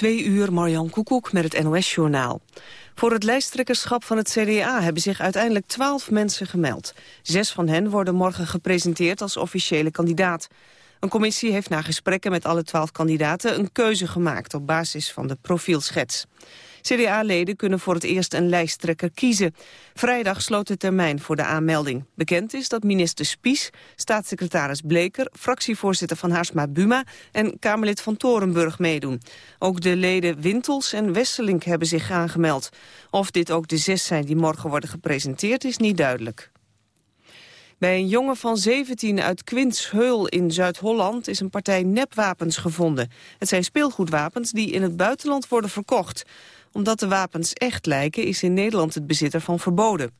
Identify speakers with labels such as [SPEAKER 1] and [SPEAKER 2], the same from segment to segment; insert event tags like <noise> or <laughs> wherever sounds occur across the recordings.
[SPEAKER 1] Twee uur, Marjan Koekoek met het NOS-journaal. Voor het lijsttrekkerschap van het CDA hebben zich uiteindelijk twaalf mensen gemeld. Zes van hen worden morgen gepresenteerd als officiële kandidaat. Een commissie heeft na gesprekken met alle twaalf kandidaten een keuze gemaakt op basis van de profielschets. CDA-leden kunnen voor het eerst een lijsttrekker kiezen. Vrijdag sloot de termijn voor de aanmelding. Bekend is dat minister Spies, staatssecretaris Bleker... fractievoorzitter van Haarsma Buma en Kamerlid van Torenburg meedoen. Ook de leden Wintels en Wesselink hebben zich aangemeld. Of dit ook de zes zijn die morgen worden gepresenteerd is niet duidelijk. Bij een jongen van 17 uit Quintsheul in Zuid-Holland is een partij nepwapens gevonden. Het zijn speelgoedwapens die in het buitenland worden verkocht omdat de wapens echt lijken, is in Nederland het bezit ervan verboden.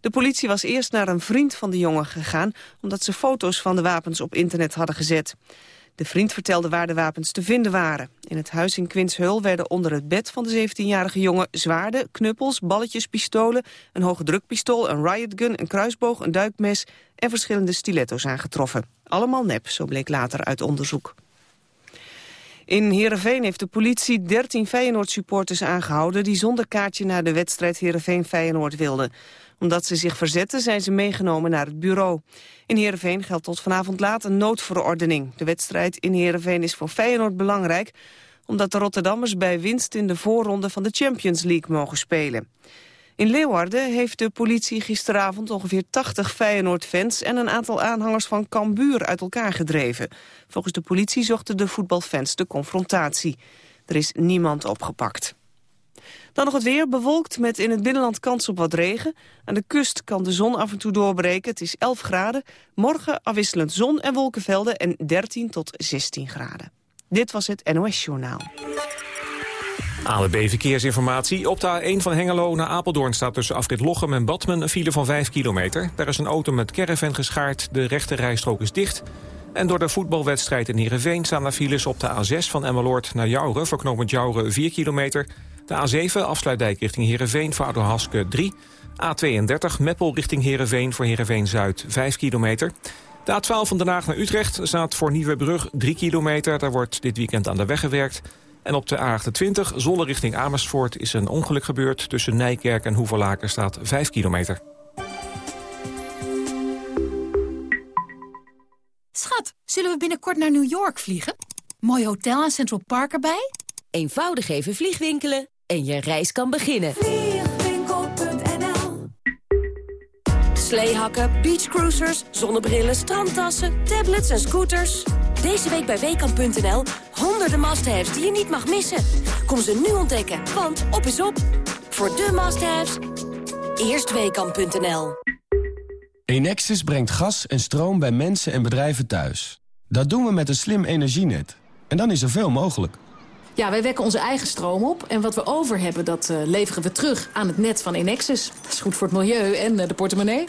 [SPEAKER 1] De politie was eerst naar een vriend van de jongen gegaan... omdat ze foto's van de wapens op internet hadden gezet. De vriend vertelde waar de wapens te vinden waren. In het huis in Quintsheul werden onder het bed van de 17-jarige jongen... zwaarden, knuppels, balletjes, pistolen, een hoge drukpistool... een riotgun, een kruisboog, een duikmes en verschillende stiletto's aangetroffen. Allemaal nep, zo bleek later uit onderzoek. In Heerenveen heeft de politie 13 Feyenoord-supporters aangehouden... die zonder kaartje naar de wedstrijd Heerenveen-Feyenoord wilden. Omdat ze zich verzetten zijn ze meegenomen naar het bureau. In Heerenveen geldt tot vanavond laat een noodverordening. De wedstrijd in Heerenveen is voor Feyenoord belangrijk... omdat de Rotterdammers bij winst in de voorronde van de Champions League mogen spelen. In Leeuwarden heeft de politie gisteravond ongeveer 80 Feyenoord-fans... en een aantal aanhangers van Cambuur uit elkaar gedreven. Volgens de politie zochten de voetbalfans de confrontatie. Er is niemand opgepakt. Dan nog het weer, bewolkt met in het binnenland kans op wat regen. Aan de kust kan de zon af en toe doorbreken, het is 11 graden. Morgen afwisselend zon en wolkenvelden en 13 tot 16 graden. Dit was het NOS Journaal.
[SPEAKER 2] ANWB Verkeersinformatie. Op de A1 van Hengelo naar Apeldoorn staat tussen afrit Lochem en Badmen een file van 5 kilometer. Daar is een auto met caravan geschaard, de rechte rijstrook is dicht. En door de voetbalwedstrijd in Heerenveen staan er files op de A6 van Emmeloord naar Jouren... voor knooppunt Jouren 4 kilometer. De A7 afsluitdijk richting Heerenveen voor Haske 3. A32 Meppel richting Heerenveen voor Heerenveen-Zuid 5 kilometer. De A12 van Den Haag naar Utrecht staat voor Nieuwebrug 3 kilometer. Daar wordt dit weekend aan de weg gewerkt. En op de A28, Zolle richting Amersfoort, is een ongeluk gebeurd. Tussen Nijkerk en Hoevelaken staat 5 kilometer.
[SPEAKER 3] Schat, zullen we binnenkort naar New York vliegen? Mooi hotel en Central Park erbij?
[SPEAKER 4] Eenvoudig even vliegwinkelen en je reis kan beginnen. Sleehakken, beachcruisers, zonnebrillen, strandtassen, tablets en scooters... Deze week bij Weekamp.nl honderden must-haves die je niet mag missen. Kom ze nu ontdekken, want op is op. Voor de must-haves, eerst Weekamp.nl.
[SPEAKER 5] Enexis brengt gas en stroom bij mensen en bedrijven thuis. Dat doen we met een slim energienet. En dan is er veel mogelijk.
[SPEAKER 6] Ja, wij wekken onze eigen stroom op. En wat we over hebben, dat uh, leveren we terug aan het net van Enexis. Dat is goed voor het milieu en uh, de portemonnee.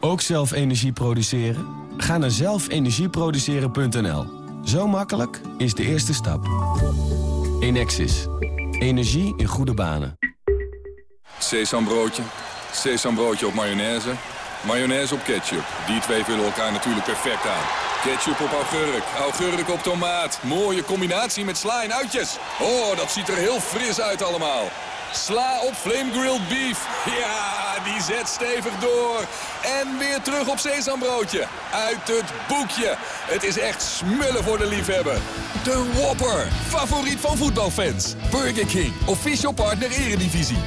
[SPEAKER 5] Ook zelf energie produceren? Ga naar zelfenergieproduceren.nl. Zo makkelijk is de eerste stap. Enexis. Energie in goede banen.
[SPEAKER 7] Sesambroodje, sesambroodje op mayonaise, mayonaise op ketchup. Die twee vullen elkaar natuurlijk perfect aan. Ketchup op augurk, augurk op tomaat. Mooie combinatie met sla en uitjes. Oh, dat ziet er heel fris uit allemaal. Sla op flame grilled beef. Ja, die zet stevig door. En weer terug op sesambroodje. Uit het boekje. Het is echt smullen voor de liefhebber. De Whopper. Favoriet van voetbalfans. Burger King. Official partner Eredivisie.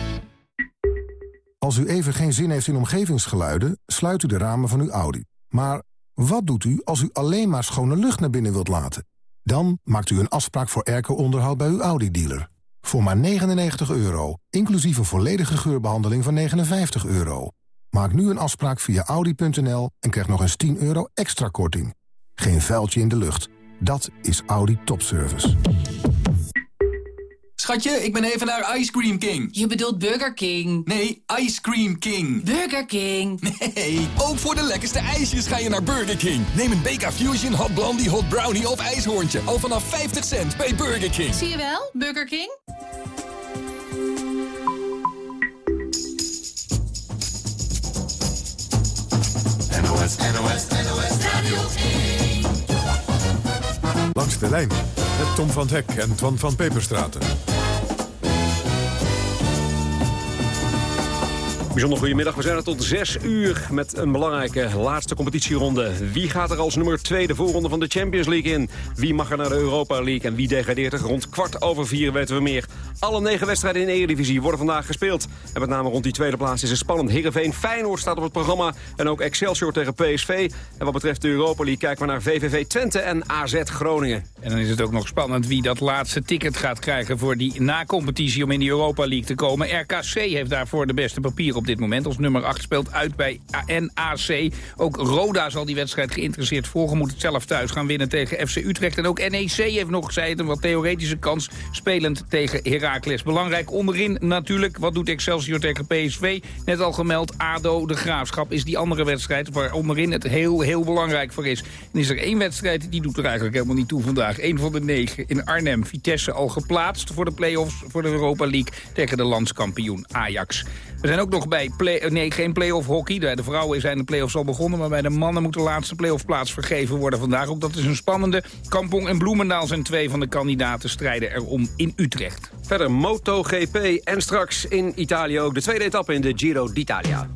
[SPEAKER 8] Als u even geen zin heeft in omgevingsgeluiden, sluit u de ramen van uw Audi. Maar wat doet u als u alleen maar schone lucht naar binnen wilt laten? Dan maakt u een afspraak voor airco-onderhoud bij uw Audi-dealer. Voor maar 99 euro, inclusief een volledige geurbehandeling van 59 euro. Maak nu een afspraak via Audi.nl en krijg nog eens 10 euro extra korting. Geen vuiltje in de lucht. Dat is Audi Topservice.
[SPEAKER 9] Schatje, ik ben even naar Ice Cream King.
[SPEAKER 3] Je bedoelt Burger King.
[SPEAKER 9] Nee, Ice Cream King.
[SPEAKER 3] Burger King.
[SPEAKER 9] Nee, ook voor de lekkerste ijsjes ga je naar Burger King. Neem een BK Fusion, Hot Blondie, Hot Brownie of IJshoorntje. Al vanaf 50 cent bij Burger King.
[SPEAKER 3] Zie je wel, Burger King?
[SPEAKER 10] NOS, NOS, NOS Radio 1.
[SPEAKER 11] Langs de lijn met Tom van Hek en Twan van Peperstraten.
[SPEAKER 10] Bijzonder goedemiddag. We zijn er tot 6 uur met een belangrijke laatste competitieronde. Wie gaat er als nummer 2 de voorronde van de Champions League in? Wie mag er naar de Europa League en wie degradeert er? Rond kwart over vier weten we meer. Alle negen wedstrijden in de Eredivisie worden vandaag gespeeld. En met name rond die tweede plaats is het spannend. Heerenveen Feyenoord staat op het programma. En ook Excelsior tegen PSV. En wat betreft de Europa League kijken we naar VVV Twente en AZ Groningen.
[SPEAKER 11] En dan is het ook nog spannend wie dat laatste ticket gaat krijgen... voor die na-competitie om in de Europa League te komen. RKC heeft daarvoor de beste papieren op dit moment. Als nummer 8 speelt uit bij NAC. Ook Roda zal die wedstrijd geïnteresseerd volgen. Moet het zelf thuis gaan winnen tegen FC Utrecht. En ook NEC heeft nog, zei het, een wat theoretische kans... spelend tegen Heracles. Belangrijk onderin natuurlijk. Wat doet Excelsior tegen PSV? Net al gemeld, ADO, de Graafschap is die andere wedstrijd... waar onderin het heel, heel belangrijk voor is. En is er één wedstrijd, die doet er eigenlijk helemaal niet toe vandaag. Eén van de negen in Arnhem. Vitesse al geplaatst voor de play-offs voor de Europa League... tegen de landskampioen Ajax. We zijn ook nog bij, play, nee, geen play-off hockey. De vrouwen zijn de play-offs al begonnen... maar bij de mannen moet de laatste play-off plaats vergeven worden vandaag. Ook dat is een spannende. Kampong en Bloemendaal zijn twee van de kandidaten strijden erom in Utrecht.
[SPEAKER 10] Verder MotoGP en straks in Italië ook de tweede etappe in de Giro d'Italia.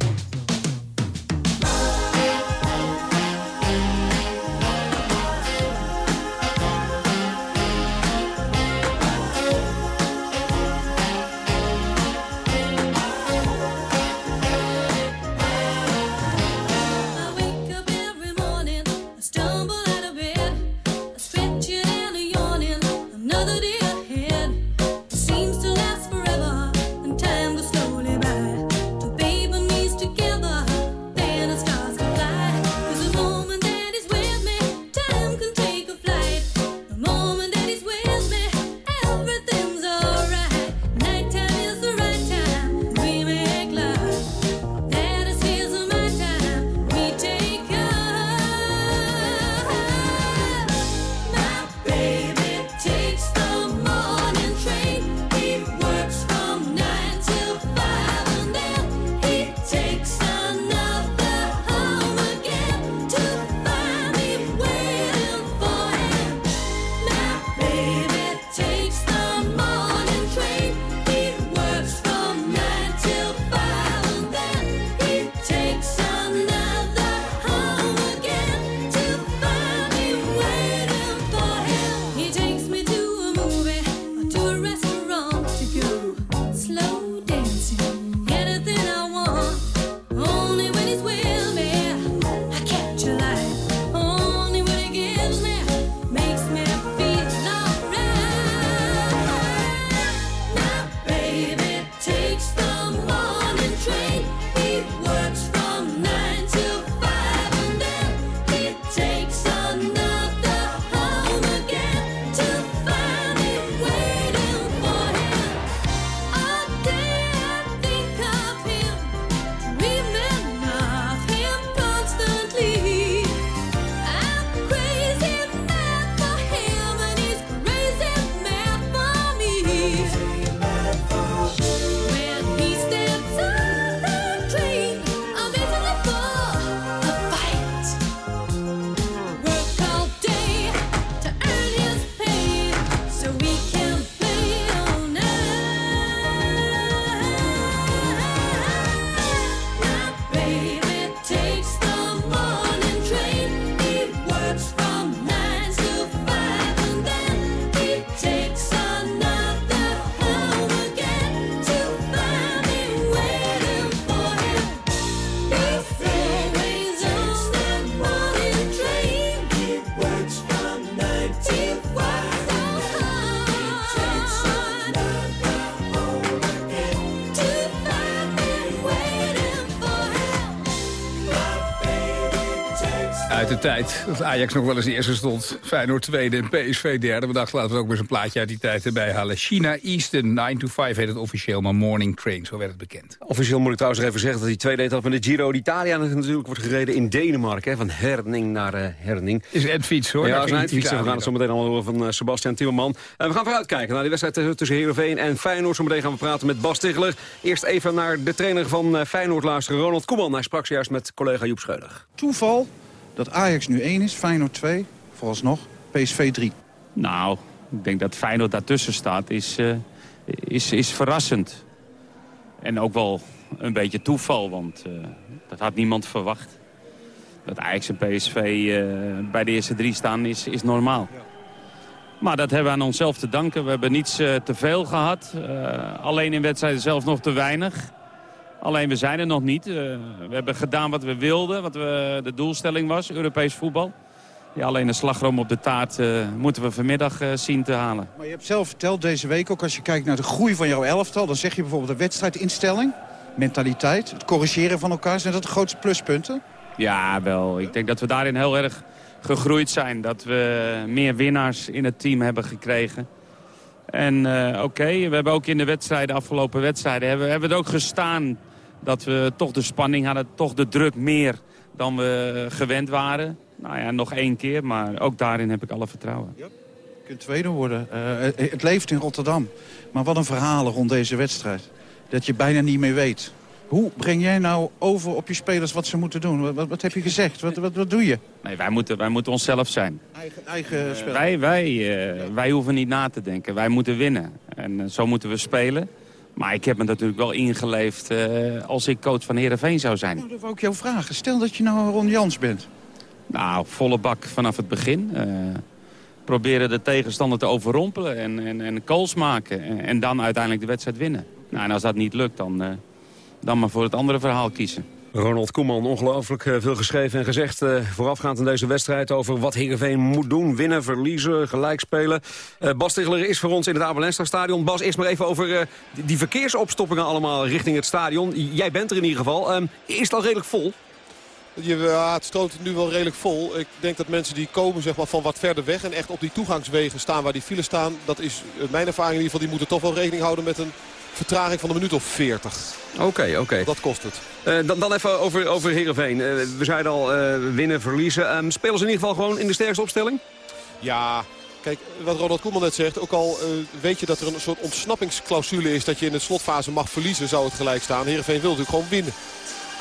[SPEAKER 11] Tijd dat Ajax nog wel eens de eerste stond. Feyenoord tweede en PSV derde. We dachten laten we ook eens een plaatje uit die tijd erbij halen. China Eastern 9 to 5 heet het officieel, maar Morning Train, zo werd het bekend.
[SPEAKER 10] Officieel moet ik trouwens even zeggen dat die tweede etappe van de Giro d'Italia natuurlijk wordt gereden in Denemarken. Hè, van Herning naar uh, Herning.
[SPEAKER 11] Is een fiets hoor.
[SPEAKER 10] Ja, is een fiets. We gaan het zo meteen al horen van uh, Sebastian Timmerman. En we gaan vooruit kijken naar die wedstrijd tussen Heerenveen en Feyenoord. Zometeen gaan we praten met Bas Ticheler. Eerst even naar de trainer van uh, Feyenoord luisteren, Ronald Koeman. Hij sprak zojuist met collega Joep Scheuder.
[SPEAKER 12] Toeval dat Ajax nu 1 is, Feyenoord 2, vooralsnog PSV 3.
[SPEAKER 13] Nou, ik denk dat Feyenoord daartussen staat, is, uh, is, is verrassend. En ook wel een beetje toeval, want dat had niemand verwacht. Dat Ajax en PSV bij de eerste drie staan is, is normaal. Maar dat hebben we aan onszelf te danken. We hebben niets te veel gehad. alleen in wedstrijden zelf nog te weinig. Alleen we zijn er nog niet. we hebben gedaan wat we wilden, wat we, de doelstelling was, Europees voetbal. Ja, alleen een slagroom op de taart uh, moeten we vanmiddag uh, zien te halen.
[SPEAKER 12] Maar je hebt zelf verteld deze week, ook als je kijkt naar de groei van jouw elftal... dan zeg je bijvoorbeeld de wedstrijdinstelling, mentaliteit, het corrigeren van elkaar. Zijn dat de grootste pluspunten?
[SPEAKER 13] Ja, wel. Ik denk dat we daarin heel erg gegroeid zijn. Dat we meer winnaars in het team hebben gekregen. En uh, oké, we hebben ook in de wedstrijden, afgelopen wedstrijden... hebben, hebben we het ook gestaan dat we toch de spanning hadden, toch de druk meer dan we gewend waren. Nou ja, nog één keer, maar ook daarin heb ik alle vertrouwen. Ja.
[SPEAKER 12] Je kunt tweede worden. Uh, het leeft in Rotterdam. Maar wat een verhalen rond deze wedstrijd. Dat je bijna niet meer weet. Hoe breng jij nou over op je spelers wat ze moeten doen? Wat, wat heb je gezegd? Wat, wat, wat doe je?
[SPEAKER 13] Nee, wij moeten, wij moeten onszelf zijn.
[SPEAKER 12] Eigen, eigen uh, spel.
[SPEAKER 13] Wij, wij, uh, wij hoeven niet na te denken. Wij moeten winnen. En zo moeten we spelen. Maar ik heb me natuurlijk wel ingeleefd als ik coach van Heerenveen zou zijn.
[SPEAKER 12] Nou, dat wou ik jou vragen. Stel dat je nou Ron Jans bent.
[SPEAKER 13] Nou, volle bak vanaf het begin. Uh, proberen de tegenstander te overrompelen en, en, en goals maken. En, en, dan uiteindelijk de wedstrijd winnen. Nou, en als dat niet lukt, dan, uh, dan maar voor het andere verhaal kiezen.
[SPEAKER 14] Ronald Koeman, ongelooflijk eh, veel geschreven en gezegd uh, voorafgaand aan deze wedstrijd over wat Heerenveen moet doen. Winnen, verliezen, gelijk spelen. Uh, Bas Ticheler is voor ons in het Abelenstra stadion. Bas, eerst maar even over die verkeersopstoppingen allemaal richting het stadion. Jij bent er in ieder geval. Um, is het al redelijk vol?
[SPEAKER 15] Ja, het stroomt nu wel redelijk vol. Ik denk dat mensen die komen zeg maar, van wat verder weg en echt op die toegangswegen staan waar die files staan. Dat is mijn ervaring in ieder geval. Die moeten toch wel rekening houden met een vertraging van een minuut of 40.
[SPEAKER 14] Oké, oké.
[SPEAKER 15] Dat kost het.
[SPEAKER 14] Uh, dan, dan even over, over Heerenveen. Uh, we zeiden al uh, winnen, verliezen. Um, spelen ze in ieder geval gewoon in de sterkste opstelling?
[SPEAKER 15] Ja, Kijk, wat Ronald Koeman net zegt, ook al uh, weet je dat er een soort ontsnappingsclausule is... dat je in de slotfase mag verliezen, zou het gelijk staan. Heerenveen wil natuurlijk gewoon winnen.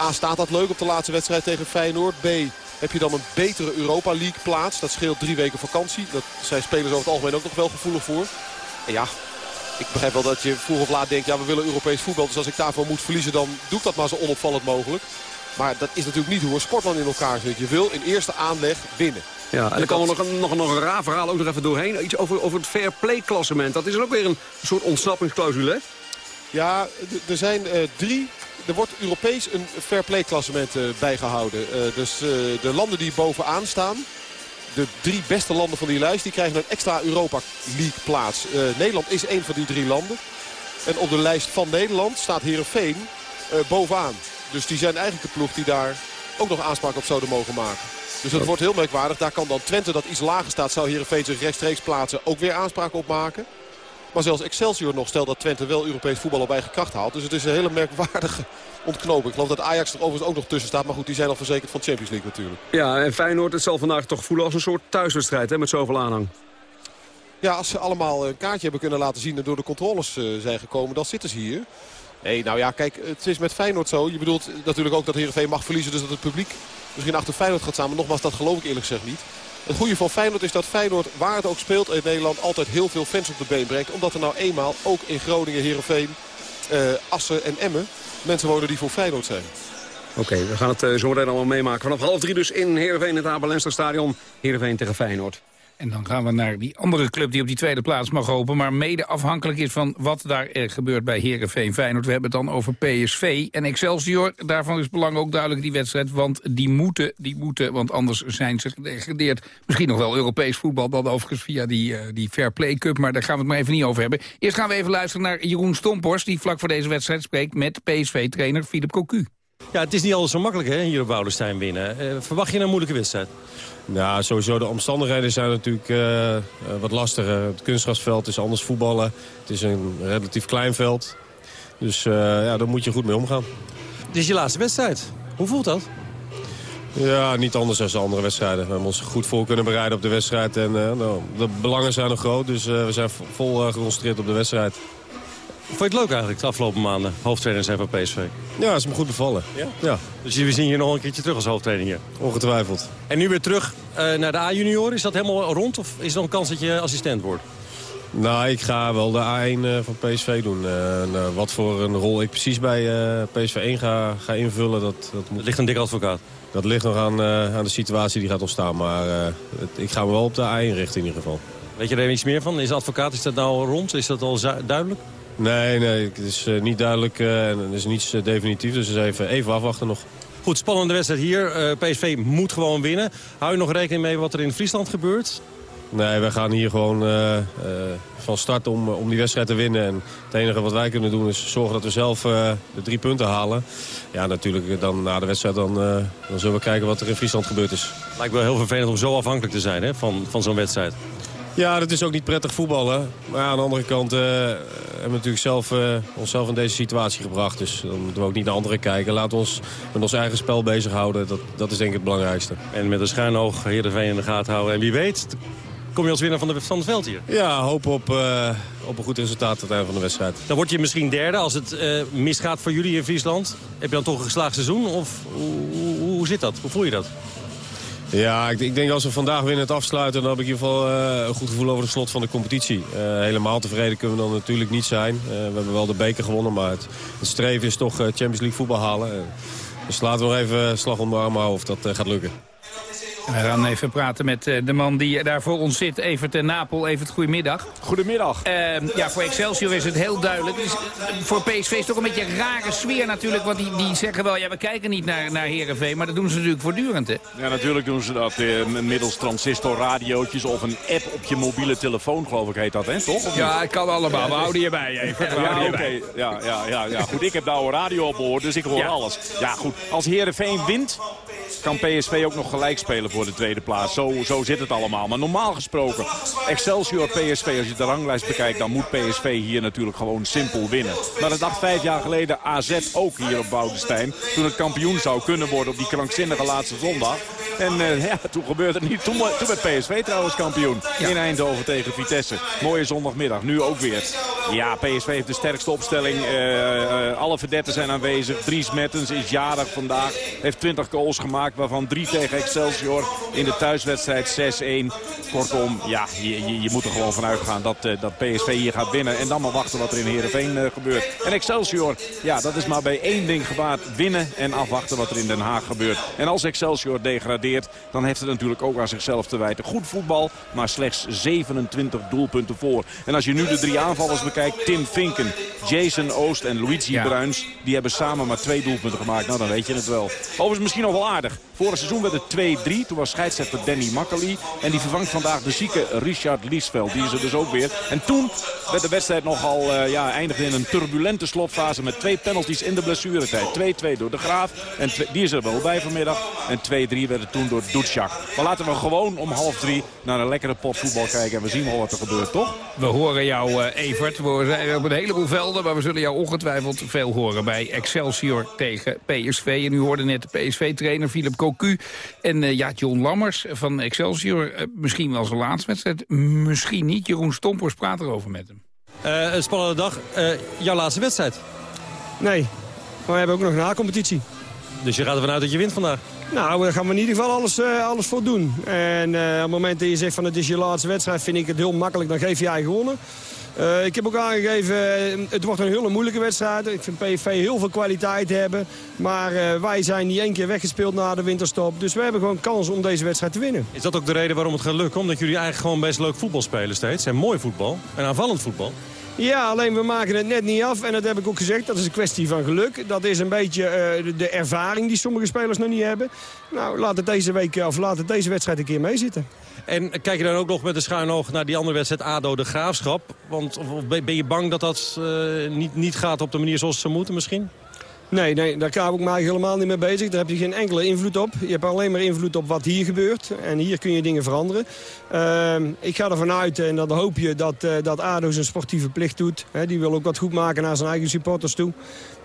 [SPEAKER 15] A, staat dat leuk op de laatste wedstrijd tegen Feyenoord. B, heb je dan een betere Europa League plaats. Dat scheelt drie weken vakantie. Dat zijn spelers over het algemeen ook nog wel gevoelig voor. En ja, ik begrijp wel dat je vroeg of laat denkt... ja, we willen Europees voetbal, dus als ik daarvoor moet verliezen... dan doe ik dat maar zo onopvallend mogelijk. Maar dat is natuurlijk niet hoe een sportman in elkaar zit. Je wil in eerste aanleg winnen.
[SPEAKER 14] Ja, en dan kan er nog een, nog, nog een raar verhaal ook nog even doorheen. Iets over, over het fair play klassement. Dat is er ook weer een soort ontsnappingsclausule,
[SPEAKER 15] Ja, er zijn uh, drie er wordt Europees een fair play klassement uh, bijgehouden. Uh, dus uh, de landen die bovenaan staan, de drie beste landen van die lijst, die krijgen een extra Europa League plaats. Nederland is een van die drie landen. En op de lijst van Nederland staat Heerenveen bovenaan. Dus die zijn eigenlijk de ploeg die daar ook nog aanspraak op zouden mogen maken. Dus dat wordt heel merkwaardig. Daar kan dan Twente, dat iets lager staat, zou Heerenveen zich rechtstreeks plaatsen, ook weer aanspraak op maken. Maar zelfs Excelsior nog stelt dat Twente wel Europees voetbal op eigen kracht haalt. Dus het is een hele merkwaardige <laughs> ontknoping. Ik geloof dat Ajax er overigens ook nog tussen staat. Maar goed, die zijn al verzekerd van Champions League natuurlijk.
[SPEAKER 14] Ja, en Feyenoord het zal vandaag toch voelen als een soort thuiswedstrijd hè, met zoveel aanhang.
[SPEAKER 15] Ja, als ze allemaal een kaartje hebben kunnen laten zien en door de controles uh, zijn gekomen, dan zitten ze hier. Nee, nou ja, kijk, het is met Feyenoord zo. Je bedoelt natuurlijk ook dat Heerenveen mag verliezen, dus dat het publiek misschien achter Feyenoord gaat staan. Maar nogmaals, dat geloof ik eerlijk gezegd niet. Het goede van Feyenoord is dat Feyenoord, waar het ook speelt in Nederland, altijd heel veel fans op de been brengt. Omdat er nou eenmaal, ook in Groningen, Heerenveen, uh, Assen en Emmen, mensen wonen die voor Feyenoord zijn.
[SPEAKER 14] Oké, we gaan het uh, zo meteen allemaal meemaken. Vanaf half drie dus in Heerenveen, het Abelenster Stadion. Heerenveen tegen Feyenoord.
[SPEAKER 11] En dan gaan we naar die andere club die op die tweede plaats mag hopen... maar mede afhankelijk is van wat daar er gebeurt bij Herenveen Feyenoord. We hebben het dan over PSV en Excelsior. Daarvan is belang ook duidelijk die wedstrijd. Want die moeten, die moeten, want anders zijn ze gedegradeerd. Misschien nog wel Europees voetbal, dan overigens via die, uh, die Fair Play Cup. Maar daar gaan we het maar even niet over hebben. Eerst gaan we even luisteren naar Jeroen Stomphorst... die vlak voor deze wedstrijd spreekt met PSV-trainer Philip Cocu.
[SPEAKER 16] Ja, het is niet alles zo makkelijk hè, hier op Woudenstein winnen. Uh, verwacht je een moeilijke wedstrijd?
[SPEAKER 17] Ja, sowieso de omstandigheden zijn natuurlijk uh, wat lastiger. Het kunstgrasveld is anders voetballen. Het is een relatief klein veld. Dus uh, ja, daar moet je goed mee omgaan.
[SPEAKER 16] Dit is je laatste wedstrijd. Hoe voelt dat?
[SPEAKER 17] Ja, niet anders dan de andere wedstrijden. We hebben ons goed voor kunnen bereiden op de wedstrijd. En uh, nou, de belangen zijn nog groot, dus we zijn vol geconcentreerd op de wedstrijd.
[SPEAKER 16] Vond je het leuk eigenlijk de afgelopen maanden, hoofdtrainer zijn van PSV?
[SPEAKER 17] Ja, is me goed bevallen. Ja? ja.
[SPEAKER 16] Dus we zien je nog een keertje terug als hoofdtrainer hier?
[SPEAKER 17] Ongetwijfeld.
[SPEAKER 16] En nu weer terug uh, naar de A-junior. Is dat helemaal rond of is er nog een kans dat je assistent wordt?
[SPEAKER 17] Nou, ik ga wel de A1 eh, van PSV doen. Eh, en, eh, wat voor een rol ik precies bij PSV 1 ga, ga invullen, dat, dat moet...
[SPEAKER 16] ligt een dik advocaat.
[SPEAKER 17] Dat ligt nog aan, aan de situatie die gaat ontstaan. Maar het, ik ga me wel op de A1 richten in ieder geval.
[SPEAKER 16] Weet je er iets meer van? Is advocaat is dat nou rond? Is dat al duidelijk?
[SPEAKER 17] Nee, nee, het is niet duidelijk en het is niets definitief. Dus even, even afwachten nog.
[SPEAKER 16] Goed, spannende wedstrijd hier. PSV moet gewoon winnen. Hou je nog rekening mee wat er in Friesland gebeurt?
[SPEAKER 17] Nee, we gaan hier gewoon uh, uh, van start om, om die wedstrijd te winnen. En het enige wat wij kunnen doen is zorgen dat we zelf uh, de drie punten halen. Ja, natuurlijk dan na de wedstrijd dan, dan zullen we kijken wat er in Friesland gebeurd is.
[SPEAKER 16] Lijkt wel heel vervelend om zo afhankelijk te zijn hè, van, van zo'n wedstrijd.
[SPEAKER 17] Ja, dat is ook niet prettig voetballen. Maar ja, aan de andere kant hebben we natuurlijk zelf, onszelf in deze situatie gebracht. Dus dan moeten we ook niet naar anderen kijken. Laten we ons met ons eigen spel bezighouden. Dat, dat is denk ik het belangrijkste.
[SPEAKER 16] En met een schuin oog Heerenveen in de gaten houden. En wie weet kom je als winnaar van, de, van het veld hier.
[SPEAKER 17] Ja, hoop op, uh, op een goed resultaat aan het einde van de wedstrijd.
[SPEAKER 16] Dan word je misschien derde als het uh, misgaat voor jullie in Friesland. Heb je dan toch een geslaagd seizoen? Of hoe, hoe, hoe zit dat? Hoe voel je dat?
[SPEAKER 17] Ja, ik, ik, denk als we vandaag winnen het afsluiten... dan heb ik in ieder geval uh, een goed gevoel over de slot van de competitie. helemaal tevreden kunnen we dan natuurlijk niet zijn. we hebben wel de beker gewonnen, maar het, het streven is toch Champions League voetbal halen. dus laten we nog even slag om de arm houden of dat gaat lukken.
[SPEAKER 11] We gaan even praten met eh, de man die daar voor ons zit. Evert ten Napel. Evert, goedemiddag.
[SPEAKER 18] Goedemiddag.
[SPEAKER 11] Uh, ja, voor Excelsior is het heel duidelijk. Dus, voor PSV is het toch een beetje een rare sfeer natuurlijk. Want die, die zeggen wel, ja, we kijken niet naar, naar Heerenveen. Maar dat doen ze natuurlijk voortdurend, hè?
[SPEAKER 18] Ja, natuurlijk doen ze dat. Uh, middels transistorradiootjes of een app op je mobiele telefoon, geloof ik, heet dat, hè? Toch?
[SPEAKER 11] Ja, het kan allemaal. We houden je bij, Evert.
[SPEAKER 18] ja, oké. Ja, ja, ja, ja, goed. Ik heb de oude radio op dus ik hoor alles. Ja, goed. Als Heerenveen wint, kan PSV ook nog gelijk spelen voor de tweede plaats. Zo, zo zit het allemaal. Maar normaal gesproken, Excelsior PSV, als je de ranglijst bekijkt... dan moet PSV hier natuurlijk gewoon simpel winnen. Maar dat dacht vijf jaar geleden AZ ook hier op Boudestein. Toen het kampioen zou kunnen worden op die krankzinnige laatste zondag. En uh, <laughs> ja, toen gebeurde het niet. Toen, toen werd PSV trouwens kampioen. In Eindhoven tegen Vitesse. Mooie zondagmiddag. Nu ook weer. Ja, PSV heeft de sterkste opstelling. Uh, uh, alle verdetten zijn aanwezig. Dries Mertens is jarig vandaag. Heeft 20 goals gemaakt. Waarvan drie tegen Excelsior. In de thuiswedstrijd 6-1. Kortom, ja, je, je, moet er gewoon vanuit gaan dat, dat PSV hier gaat winnen. En dan maar wachten wat er in Heerenveen gebeurt. En Excelsior, ja, dat is maar bij één ding gebaat. Winnen en afwachten wat er in Den Haag gebeurt. En als Excelsior degradeert dan heeft het natuurlijk ook aan zichzelf te wijten. Goed voetbal, maar slechts 27 doelpunten voor. En als je nu de drie aanvallers bekijkt, Tim Vinken, Jason Oost en Luigi Bruins... die hebben samen maar twee doelpunten gemaakt. Nou, dan weet je het wel. Overigens misschien nog wel aardig. Vorig seizoen werd het 2-3. Toen was scheidsrechter Danny Makkely. En die vervangt vandaag de zieke Richard Liesveld. Die is er dus ook weer. En toen werd de wedstrijd nogal uh, ja, eindigde in een turbulente slotfase... met twee penalties in de blessuretijd. 2-2 door de Graaf. En die is er wel bij vanmiddag. En 2-3 werd het toen door Ducjak. Maar laten we gewoon om half drie naar een lekkere pot voetbal kijken. En we zien wel wat er gebeurt, toch?
[SPEAKER 11] We horen jou, uh, Evert. We zijn op een heleboel velden. Maar we zullen jou ongetwijfeld veel horen bij Excelsior tegen PSV. En u hoorde net de PSV-trainer Philip Cocu. En uh, ja, John Lammers van Excelsior. Uh, misschien wel zijn laatste wedstrijd. Misschien niet. Jeroen Stompers praat erover met hem.
[SPEAKER 16] een spannende dag. jouw laatste wedstrijd?
[SPEAKER 19] Nee, maar we hebben ook nog een na-competitie.
[SPEAKER 16] Dus je gaat ervan uit dat je wint vandaag?
[SPEAKER 19] Nou, daar gaan we in ieder geval alles, uh, alles voor doen. En uh, op het moment dat je zegt van het is je laatste wedstrijd... vind ik het heel makkelijk, dan geef jij gewonnen. Uh, ik heb ook aangegeven, het wordt een hele moeilijke wedstrijd. Ik vind PSV heel veel kwaliteit hebben. Maar wij zijn niet één keer weggespeeld na de winterstop. Dus we hebben gewoon kans om deze wedstrijd te winnen.
[SPEAKER 16] Is dat ook de reden waarom het gaat lukken? Omdat jullie eigenlijk gewoon best leuk voetbal spelen steeds. En mooi voetbal. En aanvallend voetbal.
[SPEAKER 19] Ja, alleen we maken het net niet af. En dat heb ik ook gezegd. Dat is een kwestie van geluk. Dat is een beetje uh, de ervaring die sommige spelers nog niet hebben. Nou, laat het deze, week, of laat het deze wedstrijd een keer meezitten.
[SPEAKER 16] En kijk je dan ook nog met een schuin oog naar die andere wedstrijd ADO de Graafschap? Want of ben je bang dat dat uh, niet, niet gaat op de manier zoals ze moeten misschien?
[SPEAKER 19] Nee, nee, daar kan ik me helemaal niet mee bezig. Daar heb je geen enkele invloed op. Je hebt alleen maar invloed op wat hier gebeurt. En hier kun je dingen veranderen. Uh, ik ga ervan uit, en dan hoop je, dat, uh, dat ADO zijn sportieve plicht doet. Die wil ook wat goed maken naar zijn eigen supporters toe.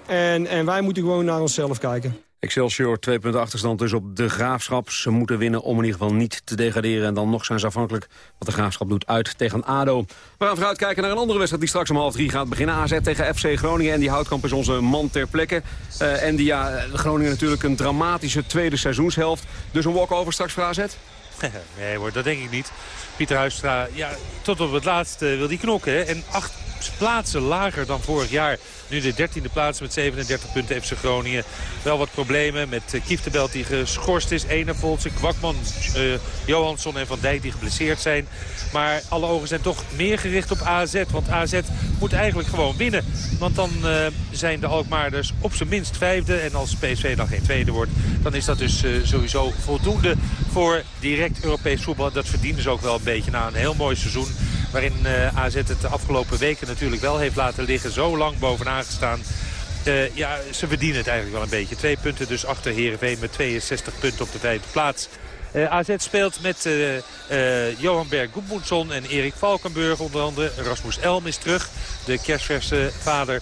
[SPEAKER 19] En, en wij moeten gewoon naar onszelf kijken.
[SPEAKER 14] Excelsior, twee punten achterstand dus op de Graafschap. Ze moeten winnen om in ieder geval niet te degraderen. En dan nog zijn ze afhankelijk wat de Graafschap doet uit tegen ADO. We gaan vooruit kijken naar een andere wedstrijd die straks om half drie gaat beginnen. AZ tegen FC Groningen. En die Houtkamp is onze man ter plekke. En die, ja, Groningen natuurlijk een dramatische tweede seizoenshelft. Dus een walkover straks voor AZ? <laughs>
[SPEAKER 20] nee hoor, dat denk ik niet. Pieter Huistra, ja, tot op het laatst wil hij knokken. En acht plaatsen lager dan vorig jaar. Nu de dertiende plaats met 37 punten FC Groningen. Wel wat problemen met uh, Kieftenbelt die geschorst is. Enervoltse, Kwakman, uh, Johansson en Van Dijk die geblesseerd zijn. Maar alle ogen zijn toch meer gericht op AZ. Want AZ moet eigenlijk gewoon winnen. Want dan uh, zijn de Alkmaarders op zijn minst vijfde. En als PSV dan geen tweede wordt, dan is dat dus sowieso voldoende voor direct Europees voetbal. Dat verdienen ze ook wel een beetje na een heel mooi seizoen. Waarin uh, AZ het de afgelopen weken natuurlijk wel heeft laten liggen. Zo lang bovenaan gestaan. Ja, ze verdienen het eigenlijk wel een beetje. Twee punten dus achter Heerenveen met 62 punten op de vijfde plaats. Uh, AZ speelt met uh, Johan Berg Goedmoedson en Erik Valkenburg onder andere. Rasmus Elm is terug, de kerstverse vader.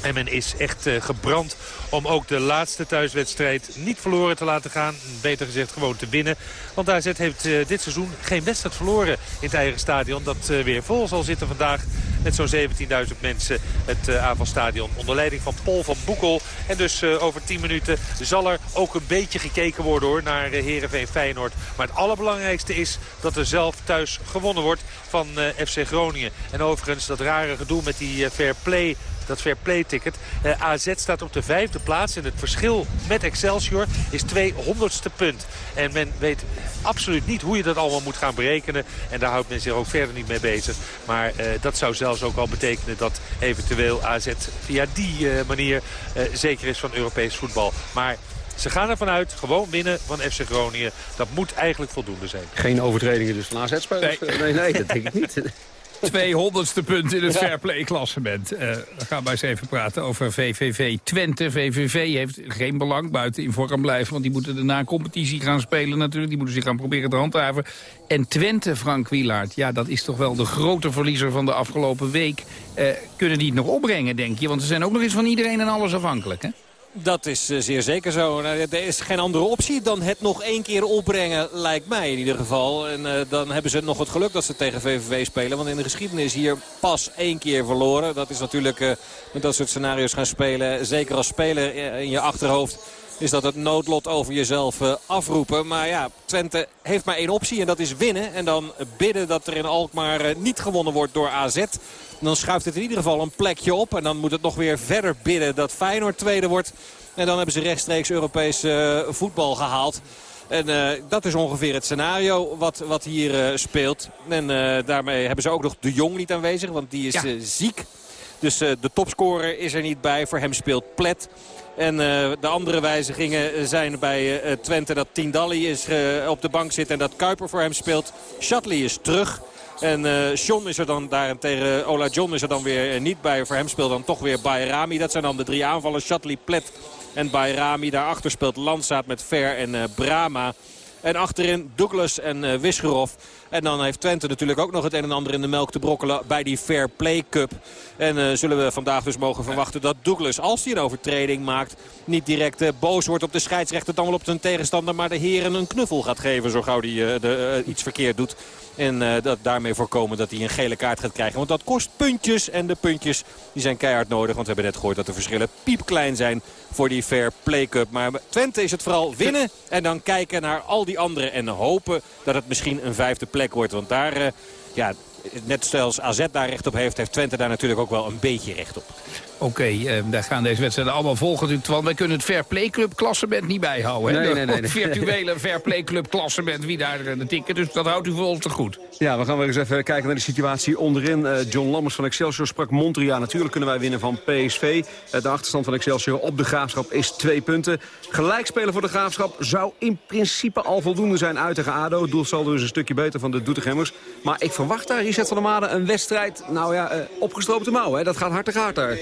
[SPEAKER 20] En men is echt gebrand om ook de laatste thuiswedstrijd niet verloren te laten gaan. Beter gezegd gewoon te winnen. Want AZ heeft dit seizoen geen wedstrijd verloren in het eigen stadion. Dat weer vol zal zitten vandaag met zo'n 17.000 mensen. Het uh, aanvalstadion onder leiding van Paul van Boekel. En dus over 10 minuten zal er ook een beetje gekeken worden hoor, naar uh, Heerenveen Feyenoord. Maar het allerbelangrijkste is dat er zelf thuis gewonnen wordt van FC Groningen. En overigens dat rare gedoe met die fair play dat fair play ticket. Uh, AZ staat op de vijfde plaats en het verschil met Excelsior is 200ste punt. En men weet absoluut niet hoe je dat allemaal moet gaan berekenen. En daar houdt men zich ook verder niet mee bezig. Maar uh, dat zou zelfs ook al betekenen dat eventueel AZ via die uh, manier zeker is van Europees voetbal. Maar ze gaan ervan uit, gewoon winnen van FC Groningen. Dat moet eigenlijk voldoende zijn.
[SPEAKER 14] Geen overtredingen dus van AZ-spelers?
[SPEAKER 20] Nee.
[SPEAKER 14] nee, nee, dat denk ik niet. <laughs>
[SPEAKER 11] 200ste punt in het fairplay-klassement. Uh, we gaan maar eens even praten over VVV Twente. VVV heeft geen belang buiten in vorm blijven... want die moeten daarna competitie gaan spelen natuurlijk. Die moeten zich gaan proberen te handhaven. En Twente, Frank Wielaert, ja, dat is toch wel de grote verliezer van de afgelopen week. Uh, kunnen die het nog opbrengen, denk je? Want ze zijn ook nog eens van iedereen en alles afhankelijk, hè?
[SPEAKER 21] Dat is uh, zeer zeker zo. Nou, er is geen andere optie dan het nog één keer opbrengen, lijkt mij in ieder geval. En uh, dan hebben ze nog het geluk dat ze tegen VVV spelen. Want in de geschiedenis hier pas één keer verloren. Dat is natuurlijk uh, met dat soort scenario's gaan spelen. Zeker als speler in je achterhoofd is dat het noodlot over jezelf uh, afroepen. Maar ja, Twente heeft maar één optie en dat is winnen. En dan bidden dat er in Alkmaar uh, niet gewonnen wordt door AZ. Dan schuift het in ieder geval een plekje op. En dan moet het nog weer verder bidden dat Feyenoord tweede wordt. En dan hebben ze rechtstreeks Europees uh, voetbal gehaald. En uh, dat is ongeveer het scenario wat, wat hier uh, speelt. En uh, daarmee hebben ze ook nog de Jong niet aanwezig, want die is ja. ziek. Dus de topscorer is er niet bij. Voor hem speelt Plet. En de andere wijzigingen zijn bij Twente dat Tindalli is, op de bank zit en dat Kuiper voor hem speelt. Shatley is terug. En uh, John is er dan daarentegen, Ola John is er dan weer niet bij. Voor hem speelt dan toch weer Bayrami. Dat zijn dan de drie aanvallen. Shatley, Plet en Bayrami. Daarachter speelt Landsaat met Ver en Brama. En achterin Douglas en uh. En dan heeft Twente natuurlijk ook nog het een en ander in de melk te brokkelen bij die Fair Play Cup. En uh, zullen we vandaag dus mogen verwachten dat Douglas, als hij een overtreding maakt... niet direct uh, boos wordt op de scheidsrechter, dan wel op zijn tegenstander... maar de heren een knuffel gaat geven zo gauw hij iets verkeerd doet. En uh, dat daarmee voorkomen dat hij een gele kaart gaat krijgen. Want dat kost puntjes. En de puntjes die zijn keihard nodig. Want we hebben net gehoord dat de verschillen piepklein zijn voor die Fair Play Cup. Maar Twente is het vooral winnen. En dan kijken naar al die anderen. En hopen dat het misschien een vijfde plek wordt. Want daar... Uh, ja, net zoals AZ daar recht op heeft, heeft Twente daar natuurlijk ook wel een beetje recht op.
[SPEAKER 11] Oké, okay, uh, daar gaan deze wedstrijden allemaal volgen natuurlijk. Want wij kunnen het Fair Play Club klassement niet bijhouden. Hè?
[SPEAKER 14] Nee, nee, nee,
[SPEAKER 11] nee. virtuele <laughs> Fair Play Club klassement, wie daar de tikken. Dus dat houdt u voor ons te goed.
[SPEAKER 14] Ja, we gaan weer eens even kijken naar de situatie onderin. Uh, John Lammers van Excelsior sprak Montreal. Natuurlijk kunnen wij winnen van PSV. Uh, de achterstand van Excelsior op de Graafschap is twee punten. Gelijkspelen voor de Graafschap zou in principe al voldoende zijn uit tegen ADO. Het doelsaldo is een stukje beter van de Doetinchemmers. Maar ik verwacht daar, Richard van der Made, een wedstrijd... nou ja, uh, opgestroopte mouw. Hè? Dat gaat hard te gaat daar.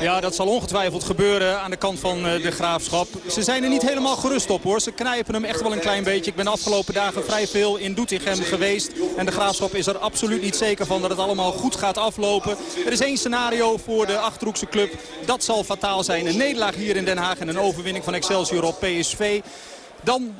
[SPEAKER 22] Ja, dat zal ongetwijfeld gebeuren aan de kant van de Graafschap. Ze zijn er niet helemaal gerust op hoor. Ze knijpen hem echt wel een klein beetje. Ik ben de afgelopen dagen vrij veel in Doetinchem geweest. En de Graafschap is er absoluut niet zeker van dat het allemaal goed gaat aflopen. Er is één scenario voor de Achterhoekse club. Dat zal fataal zijn. Een nederlaag hier in Den Haag en een overwinning van Excelsior op PSV. Dan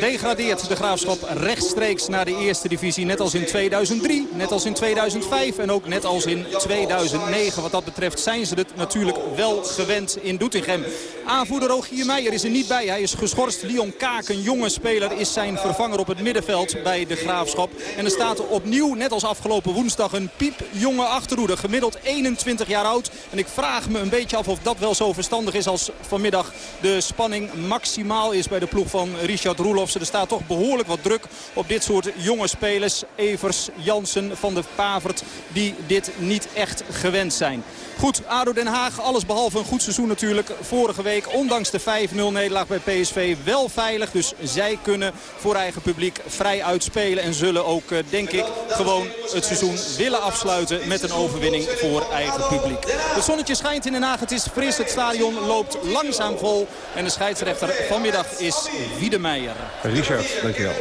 [SPEAKER 22] degradeert de Graafschap rechtstreeks naar de eerste divisie. Net als in 2003, net als in 2005 en ook net als in 2009. Wat dat betreft zijn ze het natuurlijk wel gewend in Doetinchem. Aanvoerder Rogier Meijer is er niet bij. Hij is geschorst. Leon Kaak, een jonge speler, is zijn vervanger op het middenveld bij de Graafschap. En er staat opnieuw, net als afgelopen woensdag, een piepjonge achterhoede. Gemiddeld 21 jaar oud. En ik vraag me een beetje af of dat wel zo verstandig is als vanmiddag de spanning maximaal is bij de ploeg van Richard Roelofsen. Er staat toch behoorlijk wat druk op dit soort jonge spelers. Evers, Jansen, Van de Pavert, die dit niet echt gewend zijn. Goed, ADO Den Haag, alles behalve een goed seizoen natuurlijk. Vorige week, ondanks de 5-0 nederlaag bij PSV, wel veilig. Dus zij kunnen voor eigen publiek vrij uitspelen. En zullen ook, eh, denk ik, gewoon het seizoen willen afsluiten met een overwinning voor eigen publiek. Het zonnetje schijnt in Den Haag, het is fris, het stadion loopt langzaam vol. En de scheidsrechter vanmiddag is Wiedemeijer.
[SPEAKER 14] Richard, dankjewel.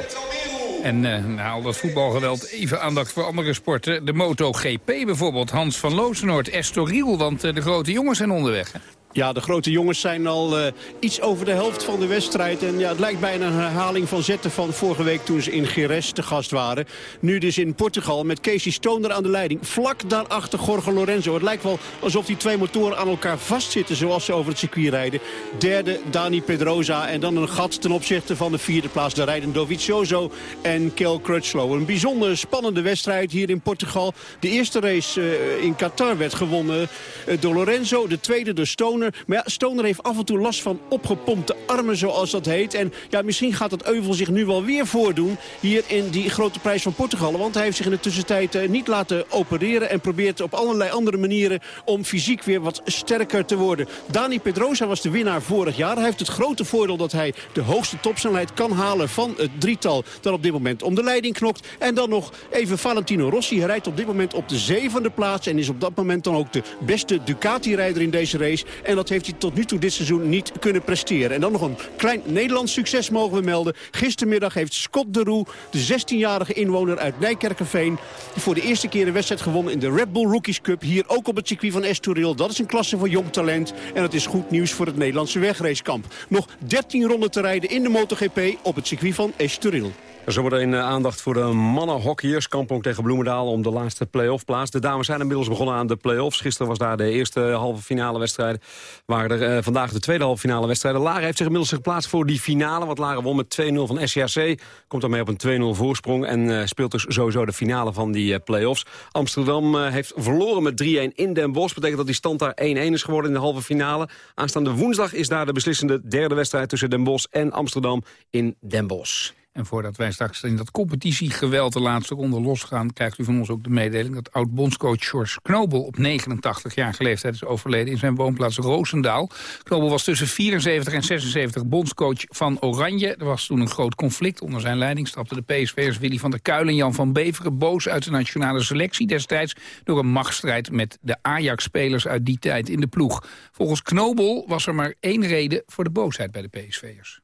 [SPEAKER 11] En uh, na al dat voetbalgeweld even aandacht voor andere sporten. De MotoGP bijvoorbeeld. Hans van Loosenoord, Estoril, want uh, de grote jongens zijn onderweg.
[SPEAKER 23] Ja, de grote jongens zijn al uh, iets over de helft van de wedstrijd. En ja, het lijkt bijna een herhaling van zetten van vorige week toen ze in Jerez te gast waren. Nu dus in Portugal met Casey Stoner aan de leiding. Vlak daarachter Jorge Lorenzo. Het lijkt wel alsof die twee motoren aan elkaar vastzitten zoals ze over het circuit rijden. Derde Dani Pedrosa en dan een gat ten opzichte van de vierde plaats. Daar rijden Dovizioso en Kel Crutchlow. Een bijzonder spannende wedstrijd hier in Portugal. De eerste race uh, in Qatar werd gewonnen uh, door Lorenzo. De tweede door Stoner. Maar ja, Stoner heeft af en toe last van opgepompte armen, zoals dat heet. En ja, misschien gaat dat euvel zich nu wel weer voordoen hier in die grote prijs van Portugal. Want hij heeft zich in de tussentijd uh, niet laten opereren... en probeert op allerlei andere manieren om fysiek weer wat sterker te worden. Dani Pedrosa was de winnaar vorig jaar. Hij heeft het grote voordeel dat hij de hoogste topsnelheid kan halen van het drietal... dat op dit moment om de leiding knokt. En dan nog even Valentino Rossi. Hij rijdt op dit moment op de zevende plaats... en is op dat moment dan ook de beste Ducati-rijder in deze race. En dat heeft hij tot nu toe dit seizoen niet kunnen presteren. En dan nog een klein Nederlands succes mogen we melden. Gistermiddag heeft Scott de Roe, de 16-jarige inwoner uit Nijkerkerveen... voor de eerste keer een wedstrijd gewonnen in de Red Bull Rookies Cup. Hier ook op het circuit van Estoril. Dat is een klasse voor jong talent. En dat is goed nieuws voor het Nederlandse wegracekamp. Nog 13 ronden te rijden in de MotoGP op het circuit van Estoril.
[SPEAKER 14] Zometeen aandacht voor de mannenhockeyers. Kampong tegen Bloemendaal om de laatste play-off plaats. De dames zijn inmiddels begonnen aan de play-offs. Gisteren was daar de eerste halve finale wedstrijd. Waren er uh, vandaag de tweede halve finale wedstrijden. Lara heeft zich inmiddels geplaatst voor die finale. Want Lara won met 2-0 van SCAC. Komt daarmee op een 2-0 voorsprong. En uh, speelt dus sowieso de finale van die uh, play-offs. Amsterdam heeft verloren met 3-1 in Den Bosch. Betekent dat die stand daar 1-1 is geworden in de halve finale. Aanstaande woensdag is daar de beslissende derde wedstrijd... tussen Den Bosch en Amsterdam in Den Bosch.
[SPEAKER 11] En voordat wij straks in dat competitiegeweld de laatste ronde losgaan... krijgt u van ons ook de mededeling dat oud-bondscoach George Knobel... op 89 jaar leeftijd is overleden in zijn woonplaats Roosendaal. Knobel was tussen 74 en 76 bondscoach van Oranje. Er was toen een groot conflict. Onder zijn leiding stapten de PSV'ers Willy van der Kuilen en Jan van Beveren... boos uit de nationale selectie destijds... door een machtsstrijd met de Ajax-spelers uit die tijd in de ploeg. Volgens Knobel was er maar één reden voor de boosheid bij de PSV'ers.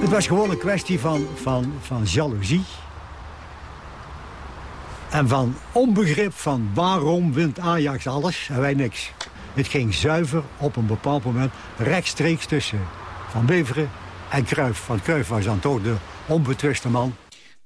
[SPEAKER 24] Het was gewoon een kwestie van, van, van jaloezie. En van onbegrip van waarom wint Ajax alles en wij niks. Het ging zuiver op een bepaald moment rechtstreeks tussen Van Beveren en Cruijff. Van Cruijff was dan toch de onbetwiste man.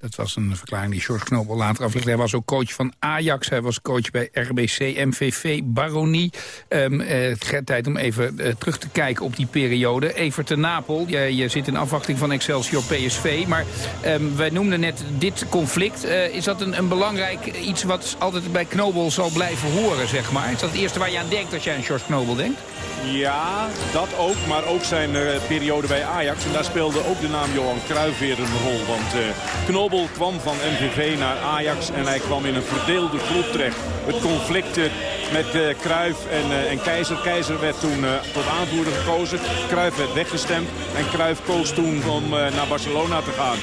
[SPEAKER 11] Dat was een verklaring die George Knobel later aflegde. Hij was ook coach van Ajax, hij was coach bij RBC, MVV, Baronie. Um, uh, tijd om even uh, terug te kijken op die periode. Evert Napel, je, je zit in afwachting van Excelsior PSV. Maar um, wij noemden net dit conflict. Uh, is dat een, een belangrijk iets wat altijd bij Knobel zal blijven horen, zeg maar? Is dat het eerste waar je aan denkt als jij aan George Knobel denkt?
[SPEAKER 18] Ja, dat ook. Maar ook zijn uh, periode bij Ajax. En daar speelde ook de naam Johan Cruijff weer een rol. Want uh, Knobel kwam van MVV naar Ajax. En hij kwam in een verdeelde groep terecht. Het conflict uh, met uh, Cruijff en, en Keizer. Keizer werd toen tot aanvoerder gekozen. Cruijff werd weggestemd. En Cruijff koos toen om naar Barcelona te gaan.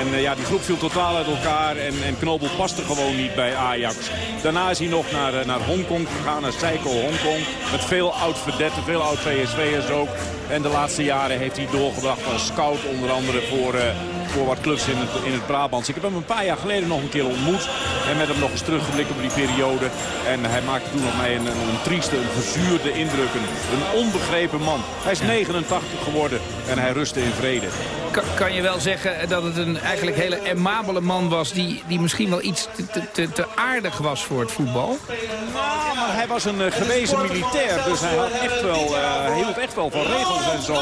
[SPEAKER 18] En ja, die groep viel totaal uit elkaar. En, en Knobel paste gewoon niet bij Ajax. Daarna is hij nog naar, naar Hongkong gegaan. Naar Seiko Hongkong. Met veel oud verdet veel oud PSV'ers ook. En de laatste jaren heeft hij doorgebracht als scout onder andere voor, uh, voor wat clubs in het, in het Brabants. Ik heb hem een paar jaar geleden nog een keer ontmoet. En met hem nog eens teruggeblikt op die periode. En hij maakte toen op mij een, een, trieste, een verzuurde indruk. Een, onbegrepen man. Hij is 89 geworden en hij rustte in vrede.
[SPEAKER 11] Kan, kan je wel zeggen dat het een eigenlijk hele amabele man was... die, die misschien wel iets te, te, te aardig was voor het voetbal?
[SPEAKER 18] Nou, maar hij was een uh, gewezen militair. Dus hij, had echt wel, uh, hield echt wel van regels en zo.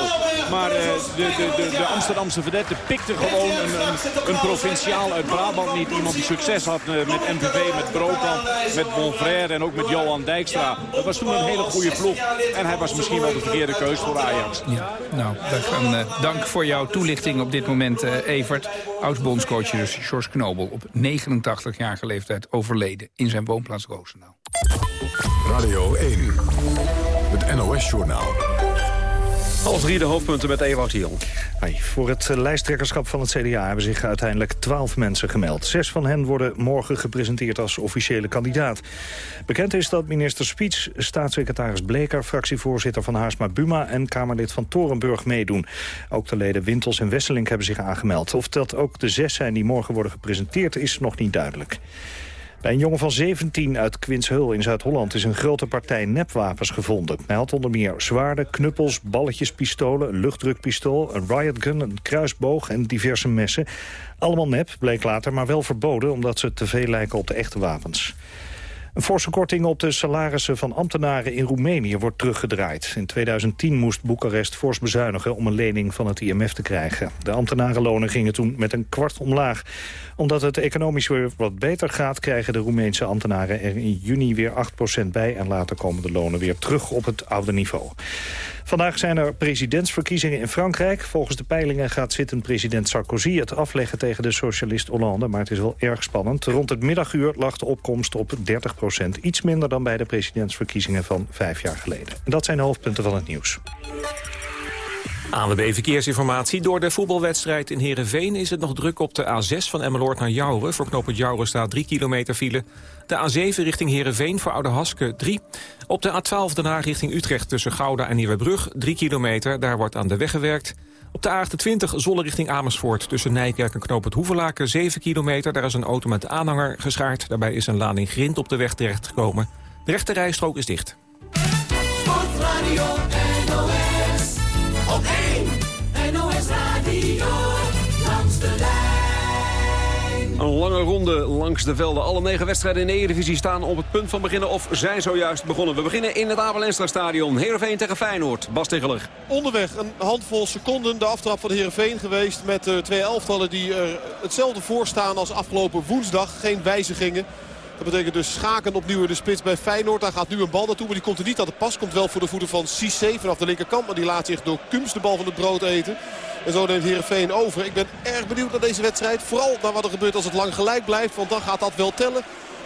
[SPEAKER 18] Maar uh, de, de, de, de, Amsterdamse vedette pikte gewoon een, een, een, provinciaal uit Brabant niet. Iemand die succes had met MVV, met Brokamp, met Bonfrère en ook met Johan Dijkstra. Dat was toen een hele goede ploeg. En hij was misschien wel de verkeerde keus voor Ajax.
[SPEAKER 11] Ja, nou, gaan, dank voor jouw toelichting op dit moment, Evert. Oud-bondscoach dus, George Knobel, op 89-jarige leeftijd overleden in zijn woonplaats Roosendaal.
[SPEAKER 25] Radio 1, het NOS-journaal.
[SPEAKER 14] Al drie de hoofdpunten met Ewout Hiel.
[SPEAKER 26] Voor het lijsttrekkerschap van het CDA hebben zich uiteindelijk twaalf mensen gemeld. Zes van hen worden morgen gepresenteerd als officiële kandidaat. Bekend is dat minister Spiets, staatssecretaris Bleker... fractievoorzitter van Haarsma Buma en Kamerlid van Torenburg meedoen. Ook de leden Wintels en Wesseling hebben zich aangemeld. Of dat ook de zes zijn die morgen worden gepresenteerd is nog niet duidelijk. Bij een jongen van 17 uit Quinshul in Zuid-Holland is een grote partij nepwapens gevonden. Hij had onder meer zwaarden, knuppels, balletjes, pistolen, een luchtdrukpistool, een riotgun, een kruisboog en diverse messen. Allemaal nep, bleek later, maar wel verboden omdat ze te veel lijken op de echte wapens. Een forse korting op de salarissen van ambtenaren in Roemenië wordt teruggedraaid. In 2010 moest Boekarest fors bezuinigen om een lening van het IMF te krijgen. De ambtenarenlonen gingen toen met een kwart omlaag. Omdat het economisch weer wat beter gaat... krijgen de Roemeense ambtenaren er in juni weer 8% bij... en later komen de lonen weer terug op het oude niveau. Vandaag zijn er presidentsverkiezingen in Frankrijk. Volgens de peilingen gaat zittend president Sarkozy het afleggen tegen de socialist Hollande. Maar het is wel erg spannend. Rond het middaguur lag de opkomst op 30 procent. Iets minder dan bij de presidentsverkiezingen van vijf jaar geleden. En dat zijn de hoofdpunten van het nieuws.
[SPEAKER 27] ANWB Verkeersinformatie. Door de voetbalwedstrijd in Heerenveen is het nog druk op de A6 van Emmeloord naar Jouren. Voor knooppunt Jouren staat 3 kilometer file. De A7 richting Heerenveen voor Oude Haske 3. Op de A12 daarna richting Utrecht tussen Gouda en Nieuwebrug 3 kilometer. Daar wordt aan de weg gewerkt. Op de A28 Zolle richting Amersfoort tussen Nijkerk en Knoopend Hoevelaken 7 kilometer. Daar is een auto met aanhanger geschaard. Daarbij is een lading grind op de weg terechtgekomen. De rechte rijstrook is dicht.
[SPEAKER 14] Een lange ronde langs de velden. Alle negen wedstrijden in de Eredivisie staan op het punt van beginnen of zijn zojuist begonnen. We beginnen in het Abel Enstra stadion. Heerenveen tegen Feyenoord. Bas Tegeler.
[SPEAKER 15] Onderweg een handvol seconden de aftrap van de Heerenveen geweest. Met uh, twee elftallen die er hetzelfde voor staan als afgelopen woensdag. Geen wijzigingen. Dat betekent dus schaken opnieuw de spits bij Feyenoord. Daar gaat nu een bal naartoe, maar die komt er niet aan de pas. Komt wel voor de voeten van Cissé vanaf de linkerkant. Maar die laat zich door Kums de bal van het brood eten. En zo neemt Heerenveen over. Ik ben erg benieuwd naar deze wedstrijd. Vooral naar wat er gebeurt als het lang gelijk blijft. Want dan gaat dat wel tellen.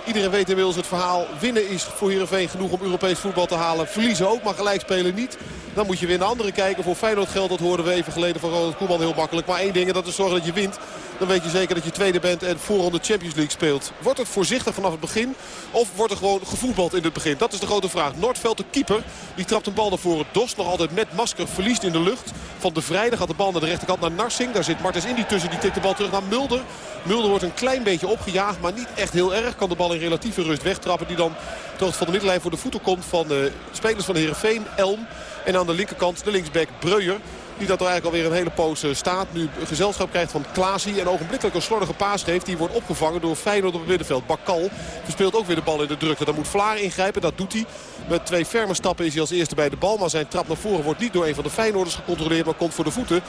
[SPEAKER 15] Iedereen weet inmiddels het verhaal. Winnen is voor Heerenveen genoeg om Europees voetbal te halen. Verliezen ook, maar gelijk spelen niet. Dan moet je weer naar anderen kijken. Voor Feyenoord geldt, dat hoorden we even geleden van Ronald Koeman heel makkelijk. Maar één ding, dat is zorgen dat je wint. Dan weet je zeker dat je tweede bent en voorronde Champions League speelt. Wordt het voorzichtig vanaf het begin? Of wordt er gewoon gevoetbald in het begin? Dat is de grote vraag. Noordveld, de keeper, die trapt een bal naar voren. Dos nog altijd met masker verliest in de lucht. Van de Vrijdag gaat de bal naar de rechterkant naar Narsing. Daar zit Martens Indy tussen. Die tikt de bal terug naar Mulder. Mulder wordt een klein beetje opgejaagd, maar niet echt heel erg. Kan de bal in relatieve rust wegtrappen. Die dan toch van de middenlijn voor de voeten komt van de spelers van de Heerenveen. Elm. En aan de linkerkant de linksback Breuer. Die dat er eigenlijk alweer een hele poos eh, staat. Nu gezelschap krijgt van Klaasie. En ogenblikkelijk een slordige paas geeft. Die wordt opgevangen door Feyenoord op het middenveld. Bakal verspeelt ook weer de bal in de drukte. Dan moet Vlaar ingrijpen. Dat doet hij. Met twee ferme stappen is hij als eerste bij de bal. Maar zijn trap naar voren wordt niet door een van de Feyenoorders gecontroleerd. Maar komt voor de voeten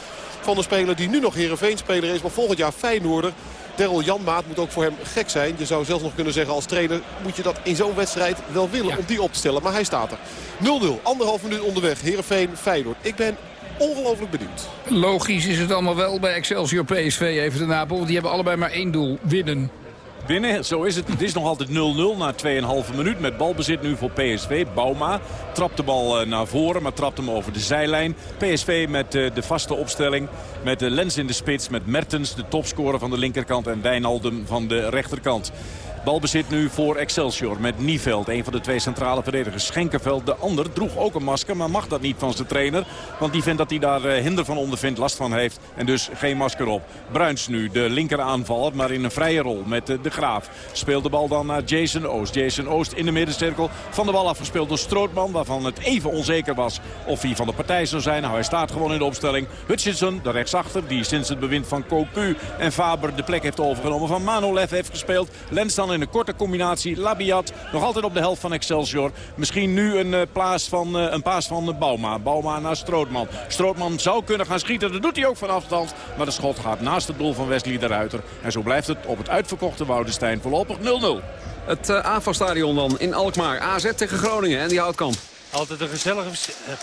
[SPEAKER 15] van de speler die nu nog Heerenveen-speler is. Maar volgend jaar Feyenoorder. Daryl Janmaat moet ook voor hem gek zijn. Je zou zelfs nog kunnen zeggen als trainer moet je dat in zo'n wedstrijd wel willen om die op te stellen. Maar hij staat er. 0-0, anderhalf minuut onderweg. Heerenveen, Feyenoord. Ik ben ongelooflijk benieuwd.
[SPEAKER 11] Logisch is het allemaal wel bij Excelsior PSV even de Napel. Want die hebben allebei maar één doel. Winnen.
[SPEAKER 18] Winnen, zo is het. Het is nog altijd 0-0 na 2,5 minuut. Met balbezit nu voor PSV. Bauma trapt de bal eh, naar voren, maar trapt hem over de zijlijn. PSV met eh, de vaste opstelling. Met de Lens in de spits. Met Mertens, de topscorer van de linkerkant. En Wijnaldum van de rechterkant. Balbezit nu voor Excelsior met Nieveld. Een van de twee centrale verdedigers. Schenkenveld, de ander, droeg ook een masker. Maar mag dat niet van zijn trainer. Want die vindt dat hij daar eh, hinder van ondervindt, last van heeft. En dus geen masker op. Bruins nu, de linker aanvaller, maar in een vrije rol met eh, de Graaf. Speelt de bal dan naar Jason Oost. Jason Oost in de middencirkel. Van de bal afgespeeld door Strootman. Waarvan het even onzeker was of hij van de partij zou zijn. Nou, hij staat gewoon in de opstelling. Hutchinson, de rechtsachter, die sinds het bewind van Cocu en Faber de plek heeft overgenomen van Manolev heeft gespeeld. Lens dan in een korte combinatie. Labiat nog altijd op de helft van Excelsior. Misschien nu een, uh, plaats van, uh, een paas van uh, Bauma. Bauma naar Strootman. Strootman zou kunnen gaan schieten. Dat doet hij ook van afstand. Maar de schot gaat naast het doel van Wesley de Ruiter. En zo blijft het op het uitverkochte Woudenstein voorlopig 0-0.
[SPEAKER 14] Het uh, AFA-stadion dan in Alkmaar. AZ tegen Groningen en die Houtkamp.
[SPEAKER 20] Altijd een gezellige,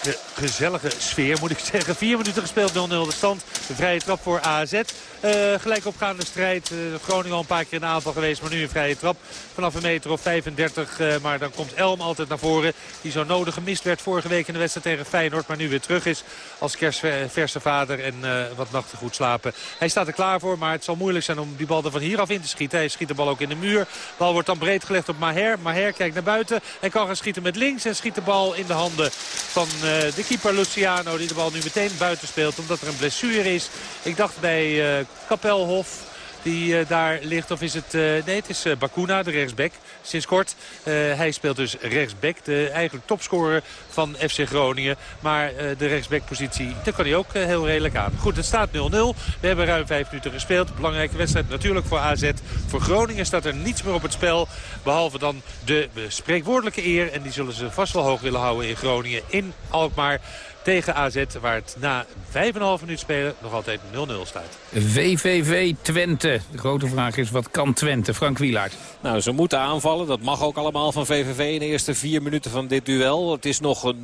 [SPEAKER 20] ge, gezellige sfeer, moet ik zeggen. Vier minuten gespeeld, 0-0 de stand. De vrije trap voor AZ. Uh, gelijk opgaande strijd. Uh, Groningen al een paar keer in aanval geweest, maar nu een vrije trap. Vanaf een meter of 35, uh, maar dan komt Elm altijd naar voren. Die zo nodig gemist werd vorige week in de wedstrijd tegen Feyenoord. Maar nu weer terug is als kerstverse vader en wat nachten goed slapen. Hij staat er klaar voor, maar het zal moeilijk zijn om die bal er van hieraf in te schieten. Hij schiet de bal ook in de muur. De bal wordt dan breed gelegd op Maher. Maher kijkt naar buiten en kan gaan schieten met links. En schiet de bal in de handen van de keeper Luciano. Die de bal nu meteen buiten speelt omdat er een blessure is. Ik dacht bij Kapelhof die uh, daar ligt. Of is het... Uh, nee, het is uh, Bakuna, de rechtsback. Sinds kort. hij speelt dus rechtsback. De eigenlijk topscorer van FC Groningen. Maar de rechtsbackpositie, daar kan hij ook heel redelijk aan. Goed, het staat 0-0. We hebben ruim vijf minuten gespeeld. Belangrijke wedstrijd natuurlijk voor AZ. Voor Groningen staat er niets meer op het spel. Behalve dan de spreekwoordelijke eer. En die zullen ze vast wel hoog willen houden in Groningen. In Alkmaar tegen AZ. Waar het na 5,5 minuut spelen nog altijd 0-0 staat.
[SPEAKER 11] VVV Twente. De grote vraag is, wat kan Twente? Frank Wielaert.
[SPEAKER 21] Nou, ze moeten aanvallen. Dat mag ook allemaal van VVV in de eerste vier minuten van dit duel. Het is nog 0-0.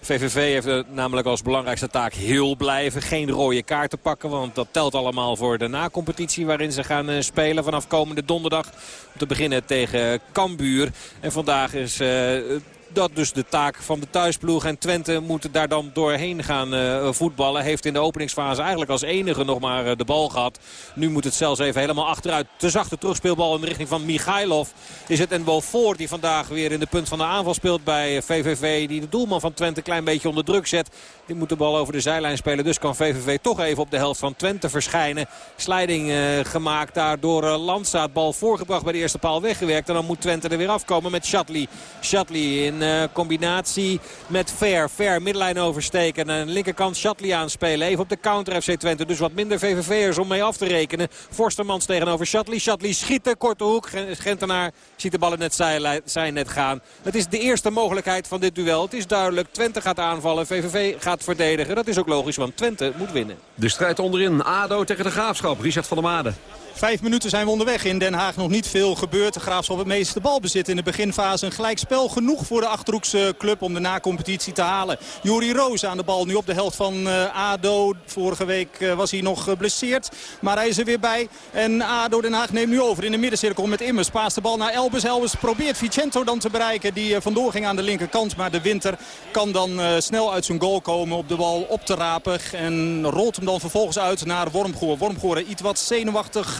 [SPEAKER 21] VVV heeft namelijk als belangrijkste taak heel blijven. Geen rode kaarten pakken, want dat telt allemaal voor de na-competitie... waarin ze gaan spelen vanaf komende donderdag. Om te beginnen tegen Cambuur. En vandaag is... Uh, dat dus de taak van de thuisploeg. En Twente moet daar dan doorheen gaan uh, voetballen. Heeft in de openingsfase eigenlijk als enige nog maar uh, de bal gehad. Nu moet het zelfs even helemaal achteruit. Te zachte terugspeelbal in de richting van Michailov. Is het en Beaufort die vandaag weer in de punt van de aanval speelt bij VVV. Die de doelman van Twente een klein beetje onder druk zet. Die moet de bal over de zijlijn spelen. Dus kan VVV toch even op de helft van Twente verschijnen. Slijding gemaakt daar door Landstaat. Bal voorgebracht bij de eerste paal weggewerkt. En dan moet Twente er weer afkomen met Shatley. Shatley in uh, combinatie met Ver. Ver middenlijn oversteken. En aan linkerkant Shatley aanspelen. Even op de counter FC Twente. Dus wat minder VVV'ers om mee af te rekenen. Forstermans tegenover Shatley. Shatley schieten. Korte hoek. Gentenaar ziet de bal in het zij net gaan. Het is de eerste mogelijkheid van dit duel. Het is duidelijk. Twente gaat aanvallen. VVV gaat verdedigen. Dat is ook logisch, want Twente moet winnen.
[SPEAKER 14] De strijd onderin. ADO tegen de Graafschap. Richard van der Made.
[SPEAKER 22] Vijf minuten zijn we onderweg. In Den Haag nog niet veel gebeurd. De Graafschap het meeste balbezit in de beginfase. Een gelijkspel genoeg voor de Achterhoekse club om de na-competitie te halen. Juri Roos aan de bal nu op de helft van uh, ADO. Vorige week uh, was hij nog geblesseerd. Maar hij is er weer bij. En ADO Den Haag neemt nu over in de middencirkel met Immers. Paast de bal naar Elbers. Elbers probeert Vicento dan te bereiken. Die uh, vandoor ging aan de linkerkant. Maar de Winter kan dan snel uit zijn goal komen op de bal op te rapen. En rolt hem dan vervolgens uit naar Wormgoor. Wormgoor iets wat zenuwachtig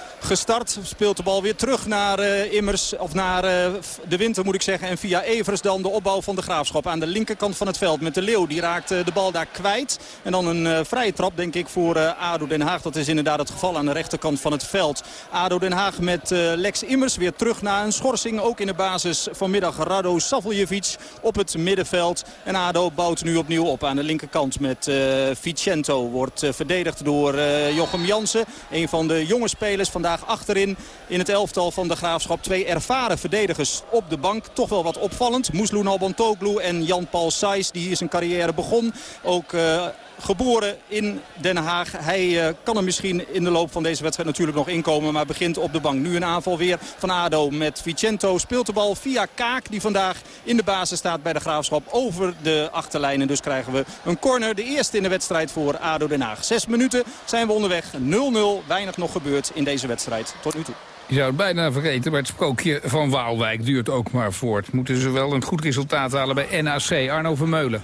[SPEAKER 22] gestart. Speelt de bal weer terug naar uh, Immers, of naar uh, de winter moet ik zeggen. En via Evers dan de opbouw van de Graafschap aan de linkerkant van het veld. Met de Leeuw, die raakt uh, de bal daar kwijt. En dan een vrije trap denk ik voor ADO Den Haag. Dat is inderdaad het geval aan de rechterkant van het veld. ADO Den Haag met Lex Immers weer terug naar een schorsing. Ook in de basis vanmiddag Rado Savljevic op het middenveld. En ADO bouwt nu opnieuw op aan de linkerkant met Vicento. Wordt verdedigd door Jochem Jansen. Een van de jonge spelers vandaag achterin in het elftal van de Graafschap. Twee ervaren verdedigers op de bank. Toch wel wat opvallend. Moesloen Albantoglu en Jan-Paul Sijs die hier zijn carrière begon. Ook... Uh, geboren in Den Haag. Hij uh, kan er misschien in de loop van deze wedstrijd natuurlijk nog inkomen. Maar begint op de bank. Nu een aanval weer van ADO met Vicento. Speelt de bal via Kaak die vandaag in de basis staat bij de Graafschap over de achterlijn. En dus krijgen we een corner. De eerste in de wedstrijd voor ADO Den Haag. Zes minuten zijn we onderweg. 0-0. Weinig nog gebeurd in deze wedstrijd tot nu toe.
[SPEAKER 11] Je zou het bijna vergeten, maar het sprookje van Waalwijk duurt ook maar voort. Moeten ze wel een goed resultaat halen bij NAC. Arno Vermeulen.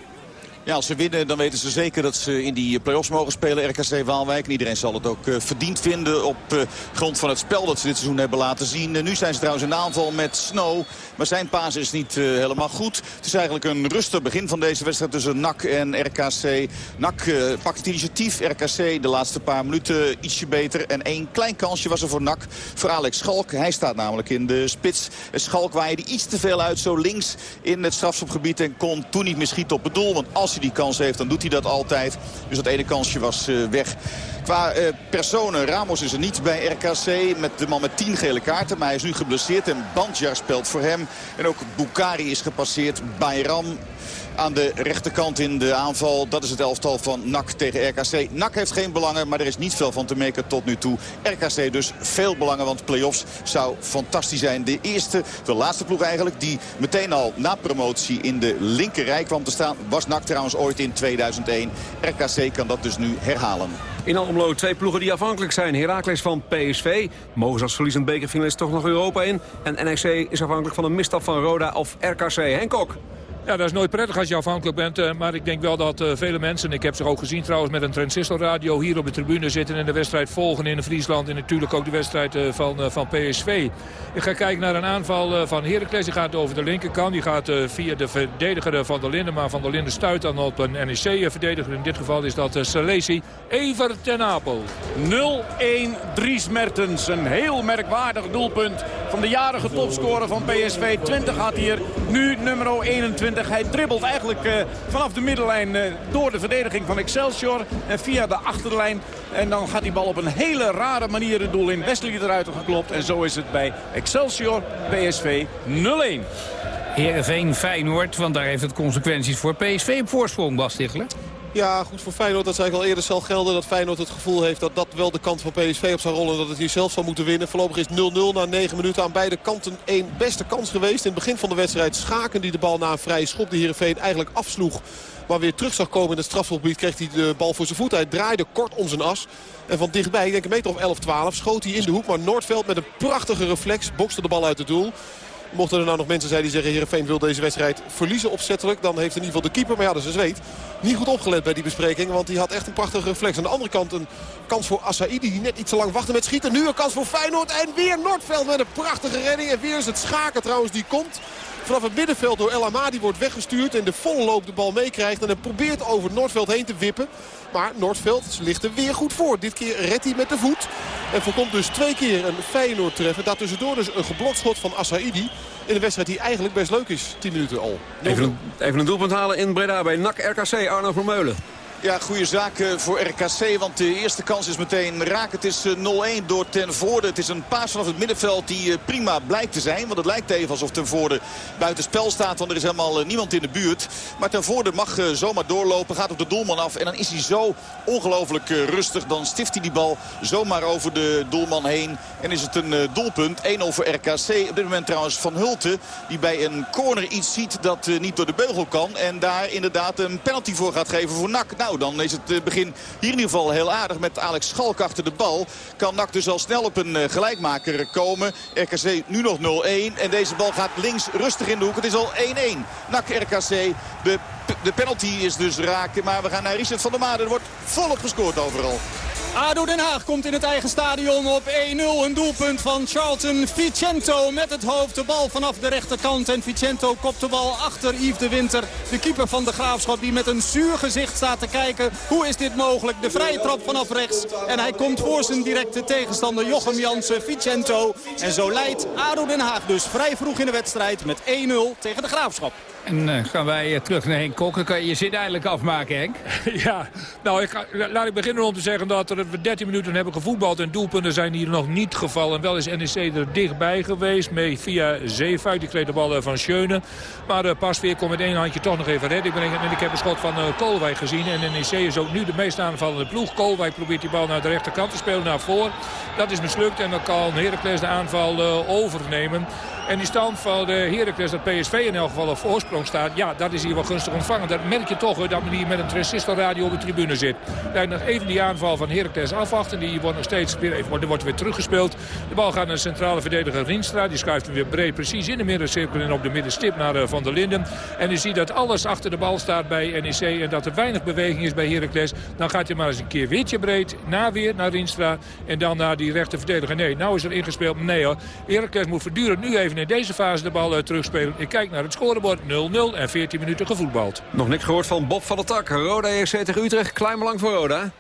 [SPEAKER 28] Ja, als ze winnen dan weten ze zeker dat ze in die play-offs mogen spelen. RKC Waalwijk. En iedereen zal het ook uh, verdiend vinden op uh, grond van het spel dat ze dit seizoen hebben laten zien. Uh, nu zijn ze trouwens in aanval met Snow. Maar zijn paas is niet helemaal goed. Het is eigenlijk een rustig begin van deze wedstrijd tussen NAC en RKC. NAC pakt het initiatief. RKC de laatste paar minuten ietsje beter. En één klein kansje was er voor NAC. Voor Alex Schalk. Hij staat namelijk in de spits. Schalk waaide iets te veel uit zo links in het strafschopgebied. En kon toen niet meer schieten op het doel. Want als die kans heeft, dan doet hij dat altijd. Dus dat ene kansje was uh, weg. Qua uh, personen, Ramos is er niet bij RKC. Met de man met 10 gele kaarten. Maar hij is nu geblesseerd en Bandjar speelt voor hem. En ook Bukari is gepasseerd. Bayram aan de rechterkant in de aanval. Dat is het elftal van NAC tegen RKC. NAC heeft geen belangen, maar er is niet veel van te merken tot nu toe. RKC dus veel belangen, want play-offs zou fantastisch zijn. De eerste, de laatste ploeg eigenlijk, die meteen al na promotie in de linkerrij kwam te staan... was NAC trouwens ooit in 2001. RKC kan dat dus nu herhalen.
[SPEAKER 14] In Almelo twee ploegen die afhankelijk zijn. Heracles van PSV. Mogen ze als verliezend bekerfinalist toch nog Europa in. En NEC is afhankelijk van een misstap van Roda of RKC. Henkok.
[SPEAKER 29] Ja, dat is nooit prettig als je afhankelijk bent. Uh, maar ik denk wel dat uh, vele mensen, ik heb ze ook gezien trouwens met een transistorradio... hier op de tribune zitten en de wedstrijd volgen in Friesland. En natuurlijk ook de wedstrijd uh, van, van PSV. Ik ga kijken naar een aanval van Heracles. Die gaat over de linkerkant. Die gaat via de verdediger van der Linden. Maar van der Linden stuit dan op een NEC-verdediger. In dit geval is dat Salesi. Ever ten Apel.
[SPEAKER 18] 0-1 Dries Mertens. Een heel merkwaardig doelpunt van de jarige topscorer van PSV. 20 had hier. Nu nummer 21. Hij dribbelt eigenlijk uh, vanaf de middellijn uh, door de verdediging van Excelsior. En via de achterlijn. En dan gaat die bal op een hele rare manier het doel in. Wesley eruit geklopt. En zo is het bij Excelsior PSV 0-1.
[SPEAKER 11] Heerenveen Feyenoord, want daar heeft het consequenties voor PSV op voorsprong, Bas.
[SPEAKER 15] Ja, goed voor Feyenoord. Dat zei ik al eerder zal gelden. Dat Feyenoord het gevoel heeft dat dat wel de kant van PSV op zou rollen. Dat het hier zelf zou moeten winnen. Voorlopig is 0-0 na 9 minuten. Aan beide kanten één beste kans geweest. In het begin van de wedstrijd Schaken die de bal na een vrije schop. De Heerenveen eigenlijk afsloeg. Maar weer terug zag komen in het strafschopgebied. Kreeg hij de bal voor zijn voet. Hij draaide kort om zijn as. En van dichtbij, ik denk een meter of 11, 12, schoot hij in de hoek. Maar Noordveld met een prachtige reflex bokste de bal uit het doel. Mochten er nou nog mensen zijn die zeggen... Heerenveen wil deze wedstrijd verliezen opzettelijk... dan heeft in ieder geval de keeper, maar ja, dat is een zweet... niet goed opgelet bij die bespreking. Want die had echt een prachtige reflex. Aan de andere kant een kans voor Assaidi... die net iets te lang wachtte met schieten. Nu een kans voor Feyenoord. En weer Noordveld met een prachtige redding. En weer is het schaken trouwens die komt. Vanaf het middenveld door El Amadi wordt weggestuurd. En de volle loop de bal meekrijgt. En hij probeert over Noordveld heen te wippen. Maar Noordveld ligt er weer goed voor. Dit keer redt hij met de voet. En voorkomt dus twee keer een Feyenoord treffen. Daartussendoor dus een geblokt schot van Assaidi. In een wedstrijd die eigenlijk best leuk is. 10 minuten al.
[SPEAKER 14] Even een, even een doelpunt halen in Breda bij NAC RKC. Arno Vermeulen.
[SPEAKER 28] Ja, goede zaak voor RKC, want de eerste kans is meteen raak. Het is 0-1 door Ten Voorde. Het is een paas vanaf het middenveld die prima blijkt te zijn. Want het lijkt even alsof Ten Voorde buiten spel staat, want er is helemaal niemand in de buurt. Maar Ten Voorde mag zomaar doorlopen, gaat op de doelman af. En dan is hij zo ongelooflijk rustig. Dan stift hij die bal zomaar over de doelman heen. En is het een doelpunt. 1-0 voor RKC. Op dit moment trouwens Van Hulten, die bij een corner iets ziet dat niet door de beugel kan. En daar inderdaad een penalty voor gaat geven voor NAC. Nou, dan is het begin hier in ieder geval heel aardig met Alex Schalk achter de bal. Kan NAC dus al snel op een gelijkmaker komen. RKC nu nog 0-1 en deze bal gaat links rustig in de hoek. Het is al 1-1. NAC RKC. De, penalty is dus raak. Maar we gaan naar Richard van der Maden. Er wordt volop gescoord overal.
[SPEAKER 22] ADO Den Haag komt in het eigen stadion op 1-0. Een doelpunt van Charlton Vicento met het hoofd. De bal vanaf de rechterkant. En Vicento kopt de bal achter Yves de Winter. De keeper van de Graafschap die met een zuur gezicht staat te kijken. Hoe is dit mogelijk? De vrije trap vanaf rechts. En hij komt voor zijn directe tegenstander Jochem Jansen, Vicento. En zo leidt ADO Den Haag dus vrij vroeg in de wedstrijd met 1-0 tegen de Graafschap.
[SPEAKER 11] En uh, gaan wij uh, terug naar Henk Kok. Dan kan je je zin eindelijk afmaken, Henk. <laughs>
[SPEAKER 29] Ja, nou, ik ga, laat ik beginnen om te zeggen dat we 13 minuten hebben gevoetbald. En doelpunten zijn hier nog niet gevallen. Wel is NEC er dichtbij geweest. Mee via Zeefuik. Die kreeg de bal van Schöne. Maar uh, Pasveer kon met één handje toch nog even redden. Ik, ben, en ik heb een schot van uh, Koolwijk gezien. En NEC is ook nu de meest aanvallende ploeg. Koolwijk probeert die bal naar de rechterkant te spelen. Naar voor. Dat is mislukt. En dan kan Heracles de aanval overnemen. En die stand van de Heracles dat PSV in elk geval op voorsprong staat. Ja, dat is hier wel gunstig ontvangen. Dat merk je toch dat men hier met een transistorradio op de tribune zit. Kijk nog even die aanval van Heracles afwachten. Die wordt nog steeds weer, even, wordt weer teruggespeeld. De bal gaat naar de centrale verdediger Rienstra. Die schuift hem weer breed precies in de middencirkel en op de middenstip naar eh, Van der Linden. En u ziet dat alles achter de bal staat bij NEC en dat er weinig beweging is bij Heracles. Dan gaat hij maar eens een keer weertje breed. Na weer naar Rienstra en dan naar die rechter verdediger. Nee, nou is er ingespeeld. Nee hoor. Heracles moet voortdurend nu even in deze fase de bal uh, terugspelen. Ik kijk naar het scorebord 0-0 en 14 minuten gevoetbald.
[SPEAKER 14] Nog niks gehoord van Bob van der Tak. Roda EC tegen Utrecht. Klein belang voor Roda.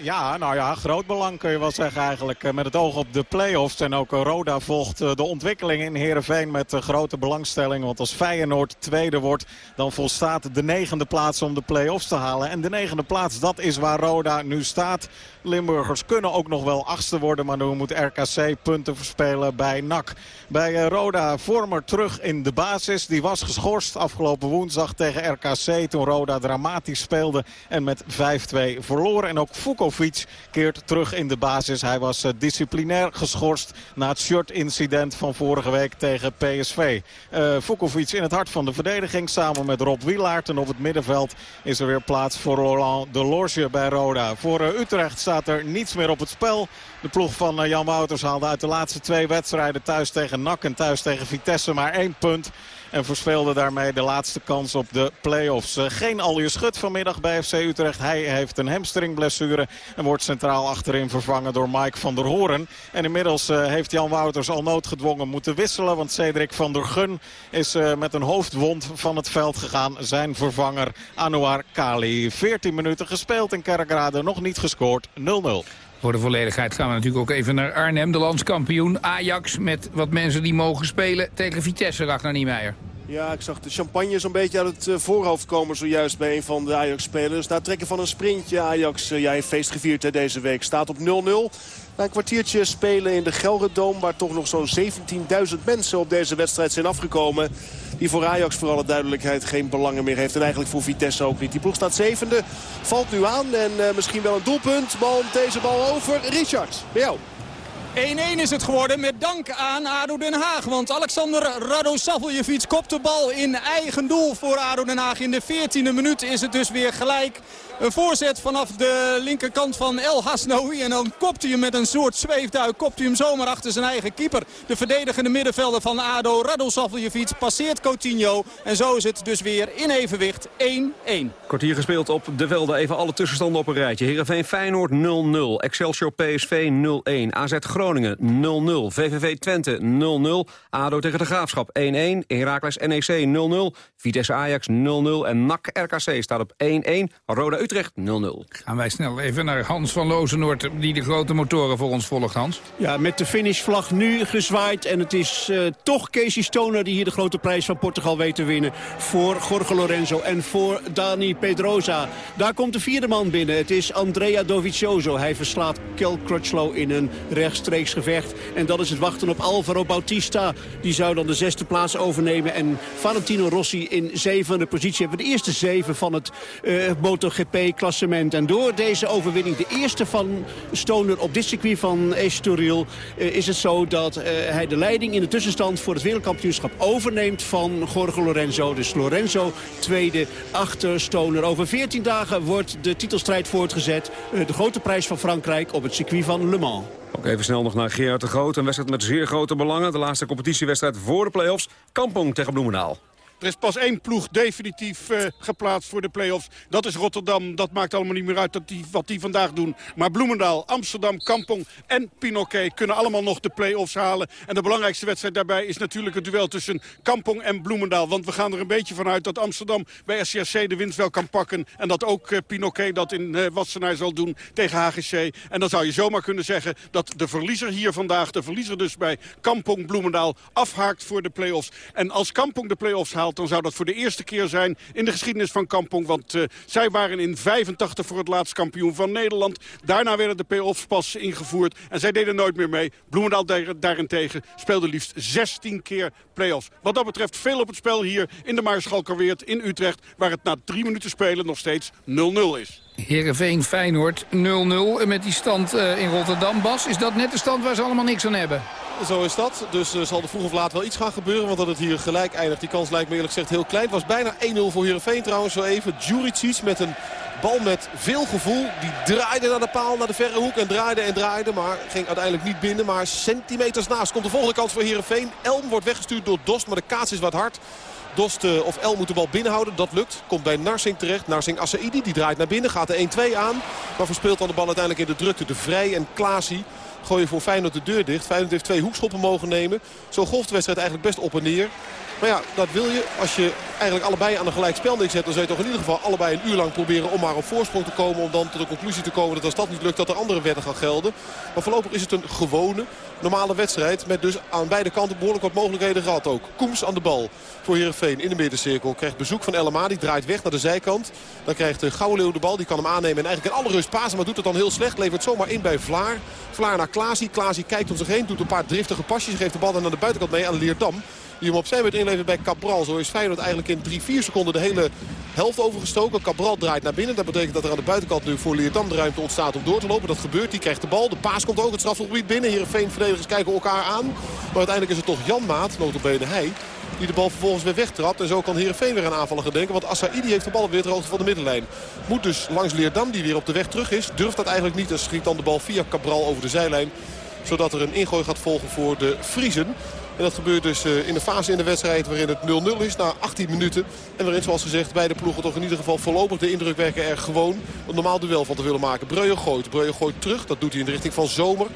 [SPEAKER 30] Ja, nou ja, groot belang kun je wel zeggen eigenlijk. eh, Met het oog op de play-offs. En ook eh, Roda volgt eh, de ontwikkeling in Heerenveen met eh, grote belangstelling. Want als Feyenoord tweede wordt, dan volstaat de negende plaats om de play-offs te halen. En de negende plaats, dat is waar Roda nu staat. Limburgers kunnen ook nog wel achtste worden. Maar nu moet RKC punten verspelen bij NAC. Bij eh, Roda Vormer terug in de basis. Die was geschorst afgelopen woensdag tegen RKC. Toen Roda dramatisch speelde en met 5-2 verloor. En ook Vukovic keert terug in de basis. Hij was eh, disciplinair geschorst na het shirt-incident van vorige week tegen PSV. Eh Vukovic in het hart van de verdediging samen met Rob Wielaert. En op het middenveld is er weer plaats voor Roland Delorge bij Roda. Voor Utrecht staat er niets meer op het spel. De ploeg van eh, Jan Wouters haalde uit de laatste twee wedstrijden thuis tegen NAC en thuis tegen Vitesse maar één punt. En verspeelde daarmee de laatste kans op de play-offs. Eh, Geen Alje Schut vanmiddag bij FC Utrecht. Hij heeft een hamstringblessure en wordt centraal achterin vervangen door Mike van der Hoorn. En inmiddels eh, heeft Jan Wouters al noodgedwongen moeten wisselen. Want Cedric van der Gun is eh, met een hoofdwond van het veld gegaan. Zijn vervanger Anouar Kali. 14 minuten gespeeld in Kerkrade. Nog niet gescoord. 0-0.
[SPEAKER 11] Voor de volledigheid gaan we natuurlijk ook even naar Arnhem, de landskampioen. Ajax met wat mensen die mogen spelen tegen Vitesse, Ragnar Niemeyer.
[SPEAKER 31] Ja, ik zag de champagne zo'n beetje uit het eh, voorhoofd komen zojuist bij een van de Ajax-spelers. Daar trekken van een sprintje. Ajax, eh, ja, heeft feest gevierd hè, deze week. Staat op 0-0. Een kwartiertje spelen in de Gelredoom... waar toch nog zo'n 17.000 mensen op deze wedstrijd zijn afgekomen. Die voor Ajax voor alle duidelijkheid geen belangen meer heeft. En eigenlijk voor Vitesse ook niet. Die ploeg staat zevende. Valt nu aan en eh, misschien wel een doelpunt. Bal deze bal over. Richard, bij jou.
[SPEAKER 22] 1-1 is het geworden met dank aan ADO Den Haag. Want Alexander Radosavljevic kopt de bal in eigen doel voor ADO Den Haag. In de 14e minuut is het dus weer gelijk. Een voorzet vanaf de linkerkant van El Hasnaoui. En dan kopt hij hem met een soort zweefduik. Kopt hij hem zomaar achter zijn eigen keeper. De verdedigende middenvelder van ADO, Radosavljevic, passeert Coutinho. En zo is het dus weer in evenwicht 1-1.
[SPEAKER 14] Kwartier gespeeld op de velden. Even alle tussenstanden op een rijtje. Heerenveen Feyenoord 0-0. Excelsior PSV 0-1. AZ Groningen 0-0. VVV Twente 0-0. ADO tegen de Graafschap 1-1. Heracles NEC 0-0. Vitesse Ajax 0-0. En NAC RKC staat op 1-1. Roda Utrecht 0-0.
[SPEAKER 11] Gaan wij snel even naar Hans van Lozenoord, die de grote motoren voor ons volgt, Hans.
[SPEAKER 23] Ja, met de finishvlag nu gezwaaid. En het is eh, toch Casey Stoner die hier de grote prijs van Portugal weet te winnen. Voor Jorge Lorenzo en voor Dani Pedrosa. Daar komt de vierde man binnen. Het is Andrea Dovizioso. Hij verslaat Kel Crutchlow in een rechtstreeks gevecht. En dat is het wachten op Alvaro Bautista. Die zou dan de zesde plaats overnemen. En Valentino Rossi in zevende positie hebben. De eerste zeven van het uh, MotoGP-klassement. En door deze overwinning, de eerste van Stoner op dit circuit van Estoril... Uh, is het zo dat uh, hij de leiding in de tussenstand voor het wereldkampioenschap overneemt van Jorge Lorenzo. Dus Lorenzo tweede achter Stoner. Over 14 dagen wordt de titelstrijd voortgezet. de grote prijs van Frankrijk op het circuit van Le Mans.
[SPEAKER 14] Ook even snel nog naar Gerard de Groot. Een wedstrijd met zeer grote belangen. De laatste competitiewedstrijd voor de play-offs. Kampong tegen Bloemendaal.
[SPEAKER 32] Er is pas één ploeg definitief uh, geplaatst voor de play-offs. Dat is Rotterdam. Dat maakt allemaal niet meer uit dat die, wat die vandaag doen. Maar Bloemendaal, Amsterdam, Kampong en Pinoquet kunnen allemaal nog de play-offs halen. En de belangrijkste wedstrijd daarbij is natuurlijk het duel tussen Kampong en Bloemendaal. Want we gaan er een beetje vanuit dat Amsterdam bij SCRC de winst wel kan pakken. En dat ook uh, dat in uh, Wassenaar zal doen tegen HGC. En dan zou je zomaar kunnen zeggen dat de verliezer hier vandaag, de verliezer dus bij Kampong Bloemendaal, afhaakt voor de play-offs. En als Kampong de play-offs haalt dan zou dat voor de eerste keer zijn in de geschiedenis van Kampong. Want uh, zij waren in 85 voor het laatst kampioen van Nederland. Daarna werden de play-offs pas ingevoerd en zij deden nooit meer mee. Bloemendaal daarentegen speelde liefst 16 keer play-offs. Wat dat betreft veel op het spel hier in de Maarschalkerweert in Utrecht... waar het na drie minuten spelen nog steeds 0-0 is.
[SPEAKER 11] Heerenveen Feyenoord 0-0 met die stand uh, in Rotterdam. Bas, is dat net de stand waar ze allemaal niks aan hebben?
[SPEAKER 15] Zo is dat. Dus uh, zal er vroeg of laat wel iets gaan gebeuren. Want dat het hier gelijk eindigt, die kans lijkt me eerlijk gezegd heel klein. Het was bijna 1-0 voor Heerenveen trouwens zo even. Djuricic met een bal met veel gevoel. Die draaide naar de paal, naar de verre hoek en draaide en draaide. Maar ging uiteindelijk niet binnen. Maar centimeters naast komt de volgende kans voor Heerenveen. Elm wordt weggestuurd door Dost, maar de kaats is wat hard. Dost uh, of El moet de bal binnenhouden. Dat lukt. Komt bij Narsing terecht. Narsing Assaidi. Die draait naar binnen. Gaat de 1-2 aan. Maar verspeelt dan de bal uiteindelijk in de drukte. De Vrij en Klaasie gooien voor Feyenoord de deur dicht. Feyenoord heeft twee hoekschoppen mogen nemen. Zo golft wedstrijd eigenlijk best op en neer. Maar ja, dat wil je. Als je eigenlijk allebei aan een gelijk spel zet... dan zou je toch in ieder geval allebei een uur lang proberen om maar op voorsprong te komen. Om dan tot de conclusie te komen dat als dat niet lukt dat er andere wetten gaan gelden. Maar voorlopig is het een gewone, normale wedstrijd. Met dus aan beide kanten behoorlijk wat mogelijkheden gehad ook. Koems aan de bal voor Heerenveen in de middencirkel. Krijgt bezoek van Elma. Die draait weg naar de zijkant. Dan krijgt Gouwenleeuw de bal. Die kan hem aannemen en eigenlijk in alle rust pasen. Maar doet het dan heel slecht. Levert zomaar in bij Vlaar. Vlaar naar Klaasie. Klaasie kijkt om zich heen. Doet een paar driftige pasjes. Geeft de bal dan naar de buitenkant mee aan Leerdam. Die hem op zijn beurt inlevert bij Cabral. Zo is Feyenoord eigenlijk in 3-4 seconden de hele helft overgestoken. Cabral draait naar binnen. Dat betekent dat er aan de buitenkant nu voor Leerdam de ruimte ontstaat om door te lopen. Dat gebeurt. Die krijgt de bal. De paas komt ook het strafgebied binnen. Heerenveen verdedigers kijken elkaar aan. Maar uiteindelijk is het toch Jan Maat, notabene hij... Die de bal vervolgens weer wegtrapt. En zo kan Heerenveen weer aan aanvallen gaan denken. Want Assaidi heeft de bal weer ter hoogte van de middenlijn. Moet dus langs Leerdam die weer op de weg terug is. Durft dat eigenlijk niet. En schiet dan de bal via Cabral over de zijlijn. Zodat er een ingooi gaat volgen voor de Friesen. En dat gebeurt dus in de fase in de wedstrijd waarin het 0-0 is na 18 minuten. En waarin zoals gezegd beide ploegen toch in ieder geval voorlopig de indruk werken er gewoon een normaal duel van te willen maken. Breuer gooit. Breuer gooit terug. Dat doet hij in de richting van Zomer.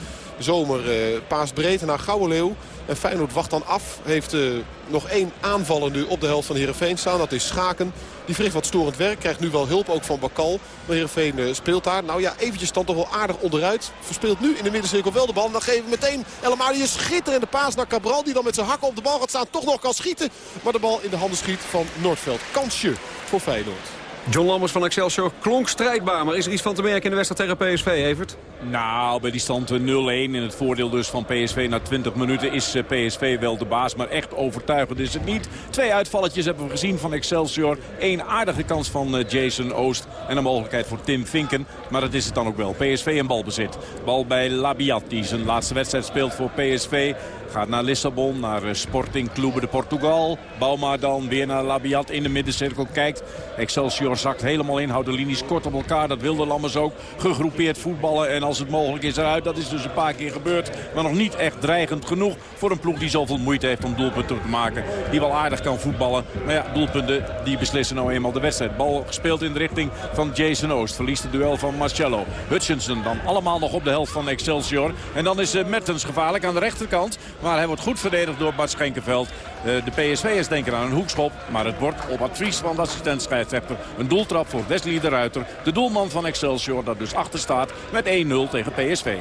[SPEAKER 15] Zomer eh, paast breed naar Gouwenleeuw. En Feyenoord wacht dan af. Heeft uh, nog één aanvaller nu op de helft van Heerenveen staan. Dat is Schaken. Die verricht wat storend werk. Krijgt nu wel hulp ook van Bakal. Maar Heerenveen uh, speelt daar. Nou ja, eventjes dan toch wel aardig onderuit. Verspeelt nu in de middencirkel wel de bal. Dan geven we meteen Elmarie een schitterende paas naar Cabral. Die dan met zijn hakken op de bal gaat staan. Toch nog kan schieten. Maar de bal in de handen schiet van Noordveld. Kansje voor Feyenoord.
[SPEAKER 14] John Lammers van Excelsior klonk strijdbaar. Maar is er iets van te merken in de wedstrijd tegen PSV, Evert?
[SPEAKER 18] Nou, bij die stand 0-1 in het voordeel dus van PSV na 20 minuten is PSV wel de baas. Maar echt overtuigend is het niet. Twee uitvalletjes hebben we gezien van Excelsior. Eén aardige kans van Jason Oost. En een mogelijkheid voor Tim Vinken. Maar dat is het dan ook wel. PSV en balbezit. Bal bij Labiat die zijn laatste wedstrijd speelt voor PSV. Gaat naar Lissabon, naar Sporting Clube de Portugal. Bauma dan weer naar Labiat in de middencirkel. Kijkt, Excelsior zakt helemaal in. Houdt de linies kort op elkaar. Dat wilde Lammers ook. Gegroepeerd voetballen. En als het mogelijk is eruit. Dat is dus een paar keer gebeurd. Maar nog niet echt dreigend genoeg voor een ploeg die zoveel moeite heeft om doelpunten te maken. Die wel aardig kan voetballen. Maar ja, doelpunten die beslissen nou eenmaal de wedstrijd. Bal gespeeld in de richting van Jason Oost. Verliest het duel van Marcello. Hutchinson dan allemaal nog op de helft van Excelsior. En dan is Mertens gevaarlijk aan de rechterkant. Maar hij wordt goed verdedigd door Bart Schenkenveld. De PSV'ers denken aan een hoekschop. Maar het wordt op advies van de assistent scheidsrechter een doeltrap voor Wesley de Ruiter. De doelman van Excelsior dat dus achter staat met 1-0 tegen PSV.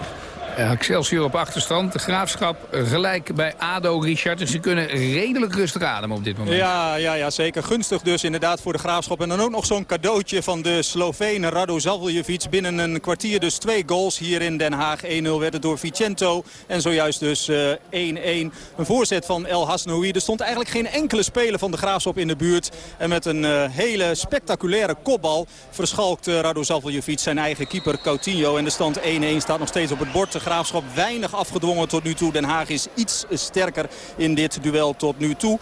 [SPEAKER 11] Excelsior op achterstand. De Graafschap gelijk bij ADO, Richard. Dus ze kunnen redelijk rustig ademen op dit moment.
[SPEAKER 22] Ja, ja, ja, zeker. Gunstig dus inderdaad voor de Graafschap. En dan ook nog zo'n cadeautje van de Sloveen Rado Zavljevic. Binnen een kwartier dus twee goals hier in Den Haag. 1-0 werd het door Vicento. En zojuist dus 1-1. een voorzet van El Hasnoui. Er stond eigenlijk geen enkele speler van de Graafschap in de buurt. En met een uh, hele spectaculaire kopbal verschalkt Rado Zavljevic zijn eigen keeper Coutinho. En de stand 1-1 staat nog steeds op het bord. Graafschap weinig afgedwongen tot nu toe. Den Haag is iets sterker in dit duel tot nu toe.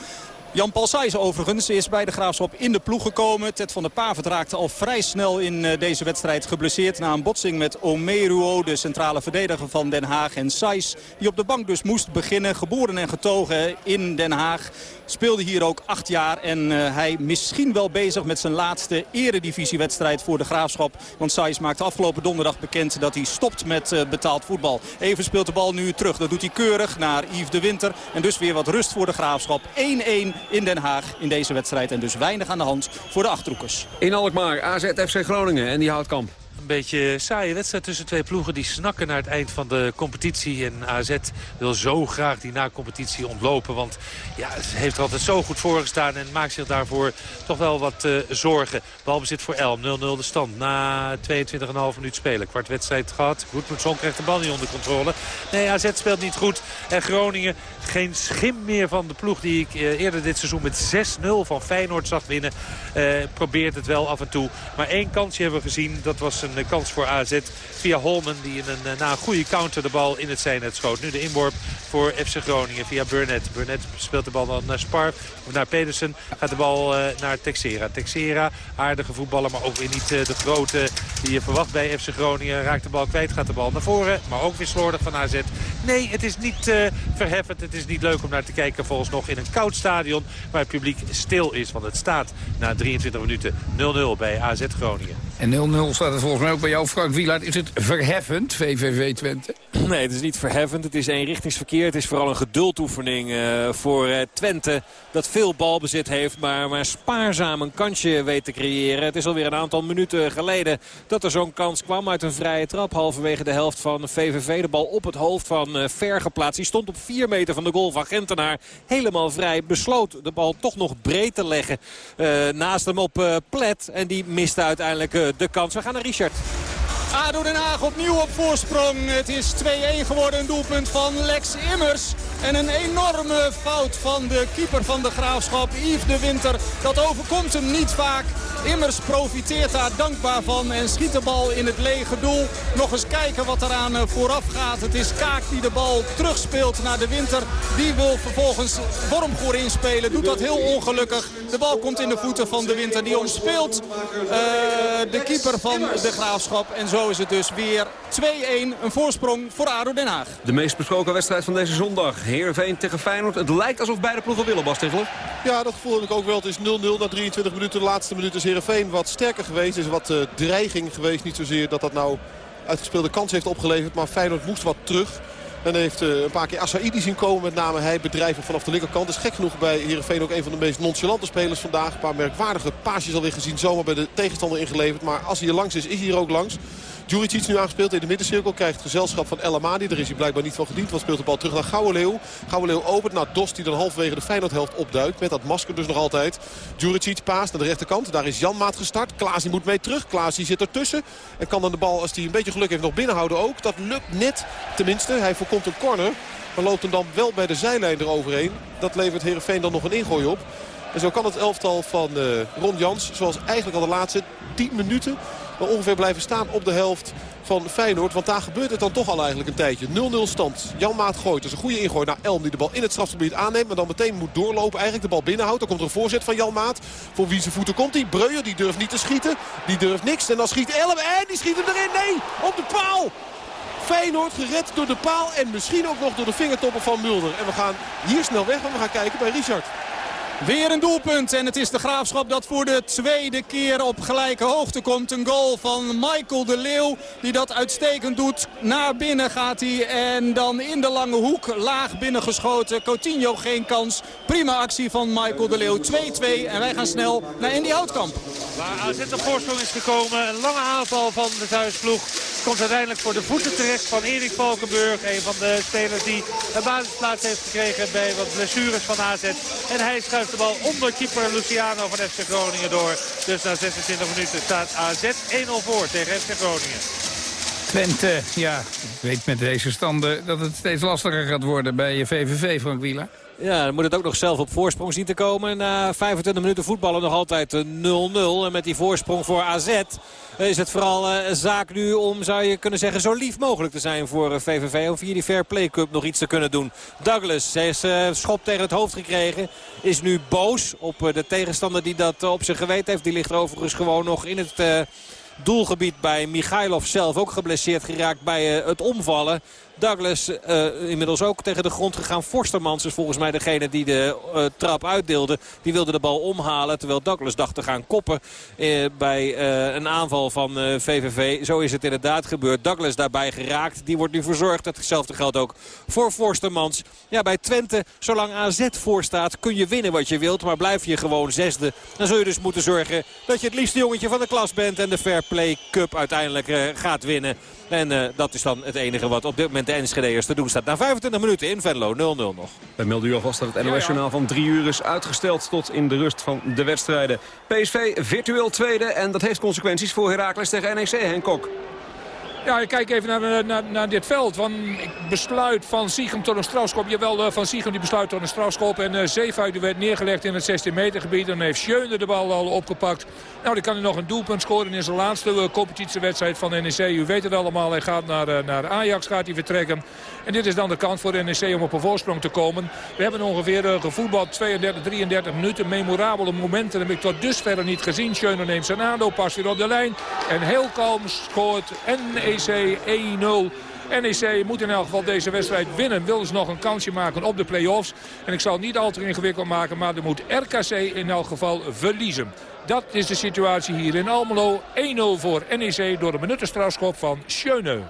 [SPEAKER 22] Jan-Paul Sijs overigens is bij de Graafschap in de ploeg gekomen. Ted van der Pavert raakte al vrij snel in deze wedstrijd geblesseerd... na een botsing met Omeruo, de centrale verdediger van Den Haag. En Sijs, die op de bank dus moest beginnen, geboren en getogen in Den Haag... speelde hier ook acht jaar en uh, hij misschien wel bezig met zijn laatste eredivisiewedstrijd voor de Graafschap. Want Sijs maakte afgelopen donderdag bekend dat hij stopt met uh, betaald voetbal. Even speelt de bal nu terug. Dat doet hij keurig naar Yves de Winter. En dus weer wat rust voor de Graafschap. 1-1 in Den Haag in deze wedstrijd. En dus weinig aan de hand voor de Achterhoekers.
[SPEAKER 14] In Alkmaar, AZ FC Groningen en die houdt kamp
[SPEAKER 20] een beetje saaie wedstrijd tussen twee ploegen die snakken naar het eind van de competitie. En AZ wil zo graag die na-competitie ontlopen. Want ja, ze heeft er altijd zo goed voor gestaan en maakt zich daarvoor toch wel wat uh, zorgen. Balbezit voor Elm, 0-0 de stand. Na 22,5 minuut spelen. Kwart wedstrijd gehad. Goedmoedson krijgt de bal niet onder controle. Nee, AZ speelt niet goed. En Groningen geen schim meer van de ploeg die ik uh, eerder dit seizoen met 6-0 van Feyenoord zag winnen. Uh, probeert het wel af en toe. Maar één kansje hebben we gezien. Dat was een een eh, kans voor AZ via Holmen. Die in een, eh, na een goede counter de bal in het zijnet schoot. Nu de inworp voor FC Groningen via Burnett. Burnett speelt de bal dan naar Spar. Of naar Pedersen gaat de bal eh, naar Texera. Texera, aardige voetballer, maar ook weer niet de grote die je verwacht bij FC Groningen. Raakt de bal kwijt, gaat de bal naar voren. Maar ook weer slordig van AZ. Nee, het is niet verheffend. Het is niet leuk om naar te kijken volgens nog in een koud stadion. Waar het publiek stil is. Want het staat na 23 minuten 0-0 bij AZ Groningen.
[SPEAKER 11] En 0-0 staat het volgens mij ook bij jou, Frank Wielaert. Is het verheffend, VVV Twente?
[SPEAKER 21] Nee, het is niet verheffend. Het is eenrichtingsverkeer. Het is vooral een geduldoefening uh, voor uh, Twente. Dat veel balbezit heeft, maar, maar spaarzaam een kansje weet te creëren. Het is alweer een aantal minuten geleden dat er zo'n kans kwam uit een vrije trap. Halverwege de helft van VVV. De bal op het hoofd van uh, Ver geplaatst. Die stond op 4 meter van de goal van Gentenaar. Helemaal vrij. Besloot de bal toch nog breed te leggen. naast hem op Plet. En die miste uiteindelijk de kans. We gaan naar Richard.
[SPEAKER 22] ADO Den Haag opnieuw op voorsprong. Het is 2-1 geworden, een doelpunt van Lex Immers. En een enorme fout van de keeper van de Graafschap, Yves de Winter. Dat overkomt hem niet vaak. Immers profiteert daar dankbaar van en schiet de bal in het lege doel. Nog eens kijken wat eraan eh, vooraf gaat. Het is Kaak die de bal terugspeelt naar de Winter. Die wil vervolgens Wormgoor inspelen. Doet dat heel ongelukkig. De bal komt in de voeten van de Winter. Die omspeelt uh, de keeper van de Graafschap. En zo is het dus weer 2-1. Een voorsprong voor ADO Den Haag.
[SPEAKER 14] De meest besproken wedstrijd van deze zondag. Heerenveen tegen Feyenoord. Het lijkt alsof beide ploegen willen, Bas
[SPEAKER 15] Ja, dat gevoel heb ik ook wel. Het is 0-0 na 23 minuten. De laatste minuut is Heerenveen wat sterker geweest. is wat uh, dreiging geweest. Niet zozeer dat dat nou uitgespeelde kans heeft opgeleverd. Maar Feyenoord moest wat terug. En heeft uh, een paar keer Assaidi zien komen. Met name hij bedrijven vanaf de linkerkant. Is gek genoeg bij Heerenveen ook een van de meest nonchalante spelers vandaag. Een paar merkwaardige paasjes alweer gezien. Zomaar bij de tegenstander ingeleverd. Maar als hij hier langs is, is hij hier ook langs. Juricic nu aangespeeld in de middencirkel. Krijgt gezelschap van El Amadi. Daar is hij blijkbaar niet van gediend. Want speelt de bal terug naar Gouwe Leeuw. Gouwe Leeuw opent naar Dost die dan halverwege de Feyenoordhelft opduikt. Met dat masker dus nog altijd. Juricic paast naar de rechterkant. Daar is Janmaat gestart. Klaas moet mee terug. Klaas zit ertussen. En kan dan de bal als hij een beetje geluk heeft nog binnenhouden ook. Dat lukt net tenminste. Hij voorkomt een corner. Maar loopt hem dan wel bij de zijlijn eroverheen. Dat levert Heerenveen dan nog een ingooi op. En zo kan het elftal van uh, Ron Jans, zoals eigenlijk al de laatste 10 minuten ongeveer blijven staan op de helft van Feyenoord. Want daar gebeurt het dan toch al eigenlijk een tijdje. 0-0 stand. Jan Maat gooit. Dat is een goede ingooi naar Elm die de bal in het strafgebied aanneemt. Maar dan meteen moet doorlopen. Eigenlijk de bal binnenhoudt. Dan komt er een voorzet van Jan Maat. Voor wie zijn voeten komt hij. Breuer die durft niet te schieten. Die durft niks. En dan schiet Elm. En die schiet hem erin. Nee, op de paal. Feyenoord gered door de paal. En misschien ook nog door de vingertoppen van Mulder. En we gaan hier snel weg. Want we gaan kijken bij Richard.
[SPEAKER 22] Weer een doelpunt en het is de Graafschap dat voor de tweede keer op gelijke hoogte komt. Een goal van Michael de Leeuw die dat uitstekend doet. Naar binnen gaat hij en dan in de lange hoek laag binnengeschoten. Coutinho geen kans. Prima actie van Michael de Leeuw. 2-2 en wij gaan snel naar Indy Houtkamp.
[SPEAKER 20] Waar AZ op voorsprong is gekomen. Een lange aanval van de thuisploeg. Komt uiteindelijk voor de voeten terecht van Erik Valkenburg. Een van de spelers die een basisplaats heeft gekregen bij wat blessures van AZ. En hij schuift de bal onder keeper Luciano van FC Groningen door. Dus na 26 minuten staat AZ 1-0 voor tegen FC Groningen.
[SPEAKER 11] Twente, ja, ik weet met deze standen dat het steeds lastiger gaat worden bij VVV, Frank Wieler.
[SPEAKER 21] Ja, dan moet het ook nog zelf op voorsprong zien te komen. Na 25 minuten voetballen nog altijd 0-0. En met die voorsprong voor AZ is het vooral uh, zaak nu om, zou je kunnen zeggen, zo lief mogelijk te zijn voor VVV. Eh, om via die Fair Play Cup nog iets te kunnen doen. Douglas heeft schop tegen het hoofd gekregen. Is nu boos op de tegenstander die dat op zijn geweten heeft. Die ligt overigens gewoon nog in het doelgebied bij Michailov zelf. Ook geblesseerd geraakt bij het omvallen. Douglas uh, inmiddels ook tegen de grond gegaan. Forstermans is volgens mij degene die de uh, trap uitdeelde. Die wilde de bal omhalen. Terwijl Douglas dacht te gaan koppen uh, bij een aanval van VVV. Zo is het inderdaad gebeurd. Douglas daarbij geraakt. Die wordt nu verzorgd. Hetzelfde geldt ook voor Forstermans. Ja, bij Twente, zolang AZ voorstaat, kun je winnen wat je wilt. Maar blijf je gewoon zesde. Dan zul je dus moeten zorgen dat je het liefste jongetje van de klas bent. En de Fair Play Cup uiteindelijk gaat winnen. En dat is dan het enige wat op dit moment de Enschede'ers te doen staat. Na 25 minuten in Venlo 0-0 nog.
[SPEAKER 14] Bij melden u alvast dat het NOS-journaal van drie uur is uitgesteld tot in de rust van de wedstrijden. PSV virtueel tweede en dat heeft consequenties voor Heracles tegen NEC, Henk Kok.
[SPEAKER 29] Ja, ik kijk even naar, naar, naar dit veld. Van ik besluit van Siegem tot een strafschop. Jawel, uh, van Siegem die besluit tot een strafschop. En uh, Zeefuik werd neergelegd in het 16 meter gebied. Dan heeft Schöne de bal al opgepakt. Nou, die kan hij nog een doelpunt scoren in zijn laatste uh, competitiewedstrijd van NEC. U weet het allemaal, hij gaat naar, naar Ajax gaat hij vertrekken. En dit is dan de kans voor NEC om op een voorsprong te komen. We hebben ongeveer gevoetbald 32, 33 minuten. Memorabele momenten heb ik tot dusver niet gezien. Schöne neemt zijn aandeel, pas weer op de lijn. En heel kalm scoort NEC 1-0. NEC moet in elk geval deze wedstrijd winnen. Willen ze nog een kansje maken op de play-offs. En ik zal het niet al te ingewikkeld maken. Maar er moet RKC in elk geval verliezen. Dat is de situatie hier in Almelo. 1-0 voor NEC door de minuttenstrafschop van Schöne.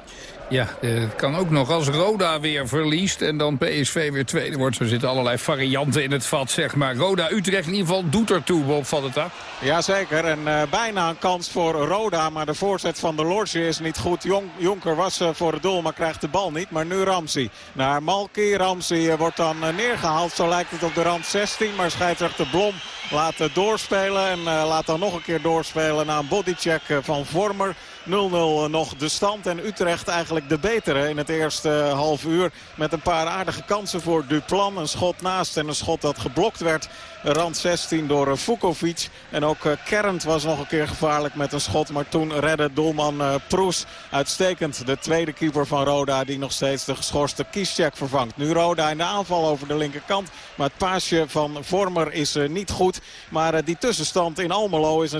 [SPEAKER 11] Ja, het kan ook nog als Roda weer verliest en dan PSV weer tweede wordt. Er zitten allerlei varianten in het vat, zeg maar. Roda Utrecht in ieder geval doet ertoe, Bob, valt het af?
[SPEAKER 30] Jazeker, en uh, bijna een kans voor Roda, maar de voorzet van de Lorge is niet goed. Jon Jonker was uh, voor het doel, maar krijgt de bal niet. Maar nu Ramsey naar Malki. Ramsey wordt dan neergehaald, zo lijkt het op de rand 16. Maar scheidsrechter Blom laat doorspelen en laat dan nog een keer doorspelen na een bodycheck van Vormer. 0-0 nog de stand. En Utrecht eigenlijk de betere in het eerste half uur. Met een paar aardige kansen voor Duplan. Een schot naast en een schot dat geblokt werd. Rand 16 door Vukovic. En ook Kernt was nog een keer gevaarlijk met een schot. Maar toen redde doelman Proes uitstekend. De tweede keeper van Roda die nog steeds de geschorste Kieszek vervangt. Nu Roda in de aanval over de linkerkant. Maar het paasje van Vormer is niet goed. Maar die tussenstand in Almelo is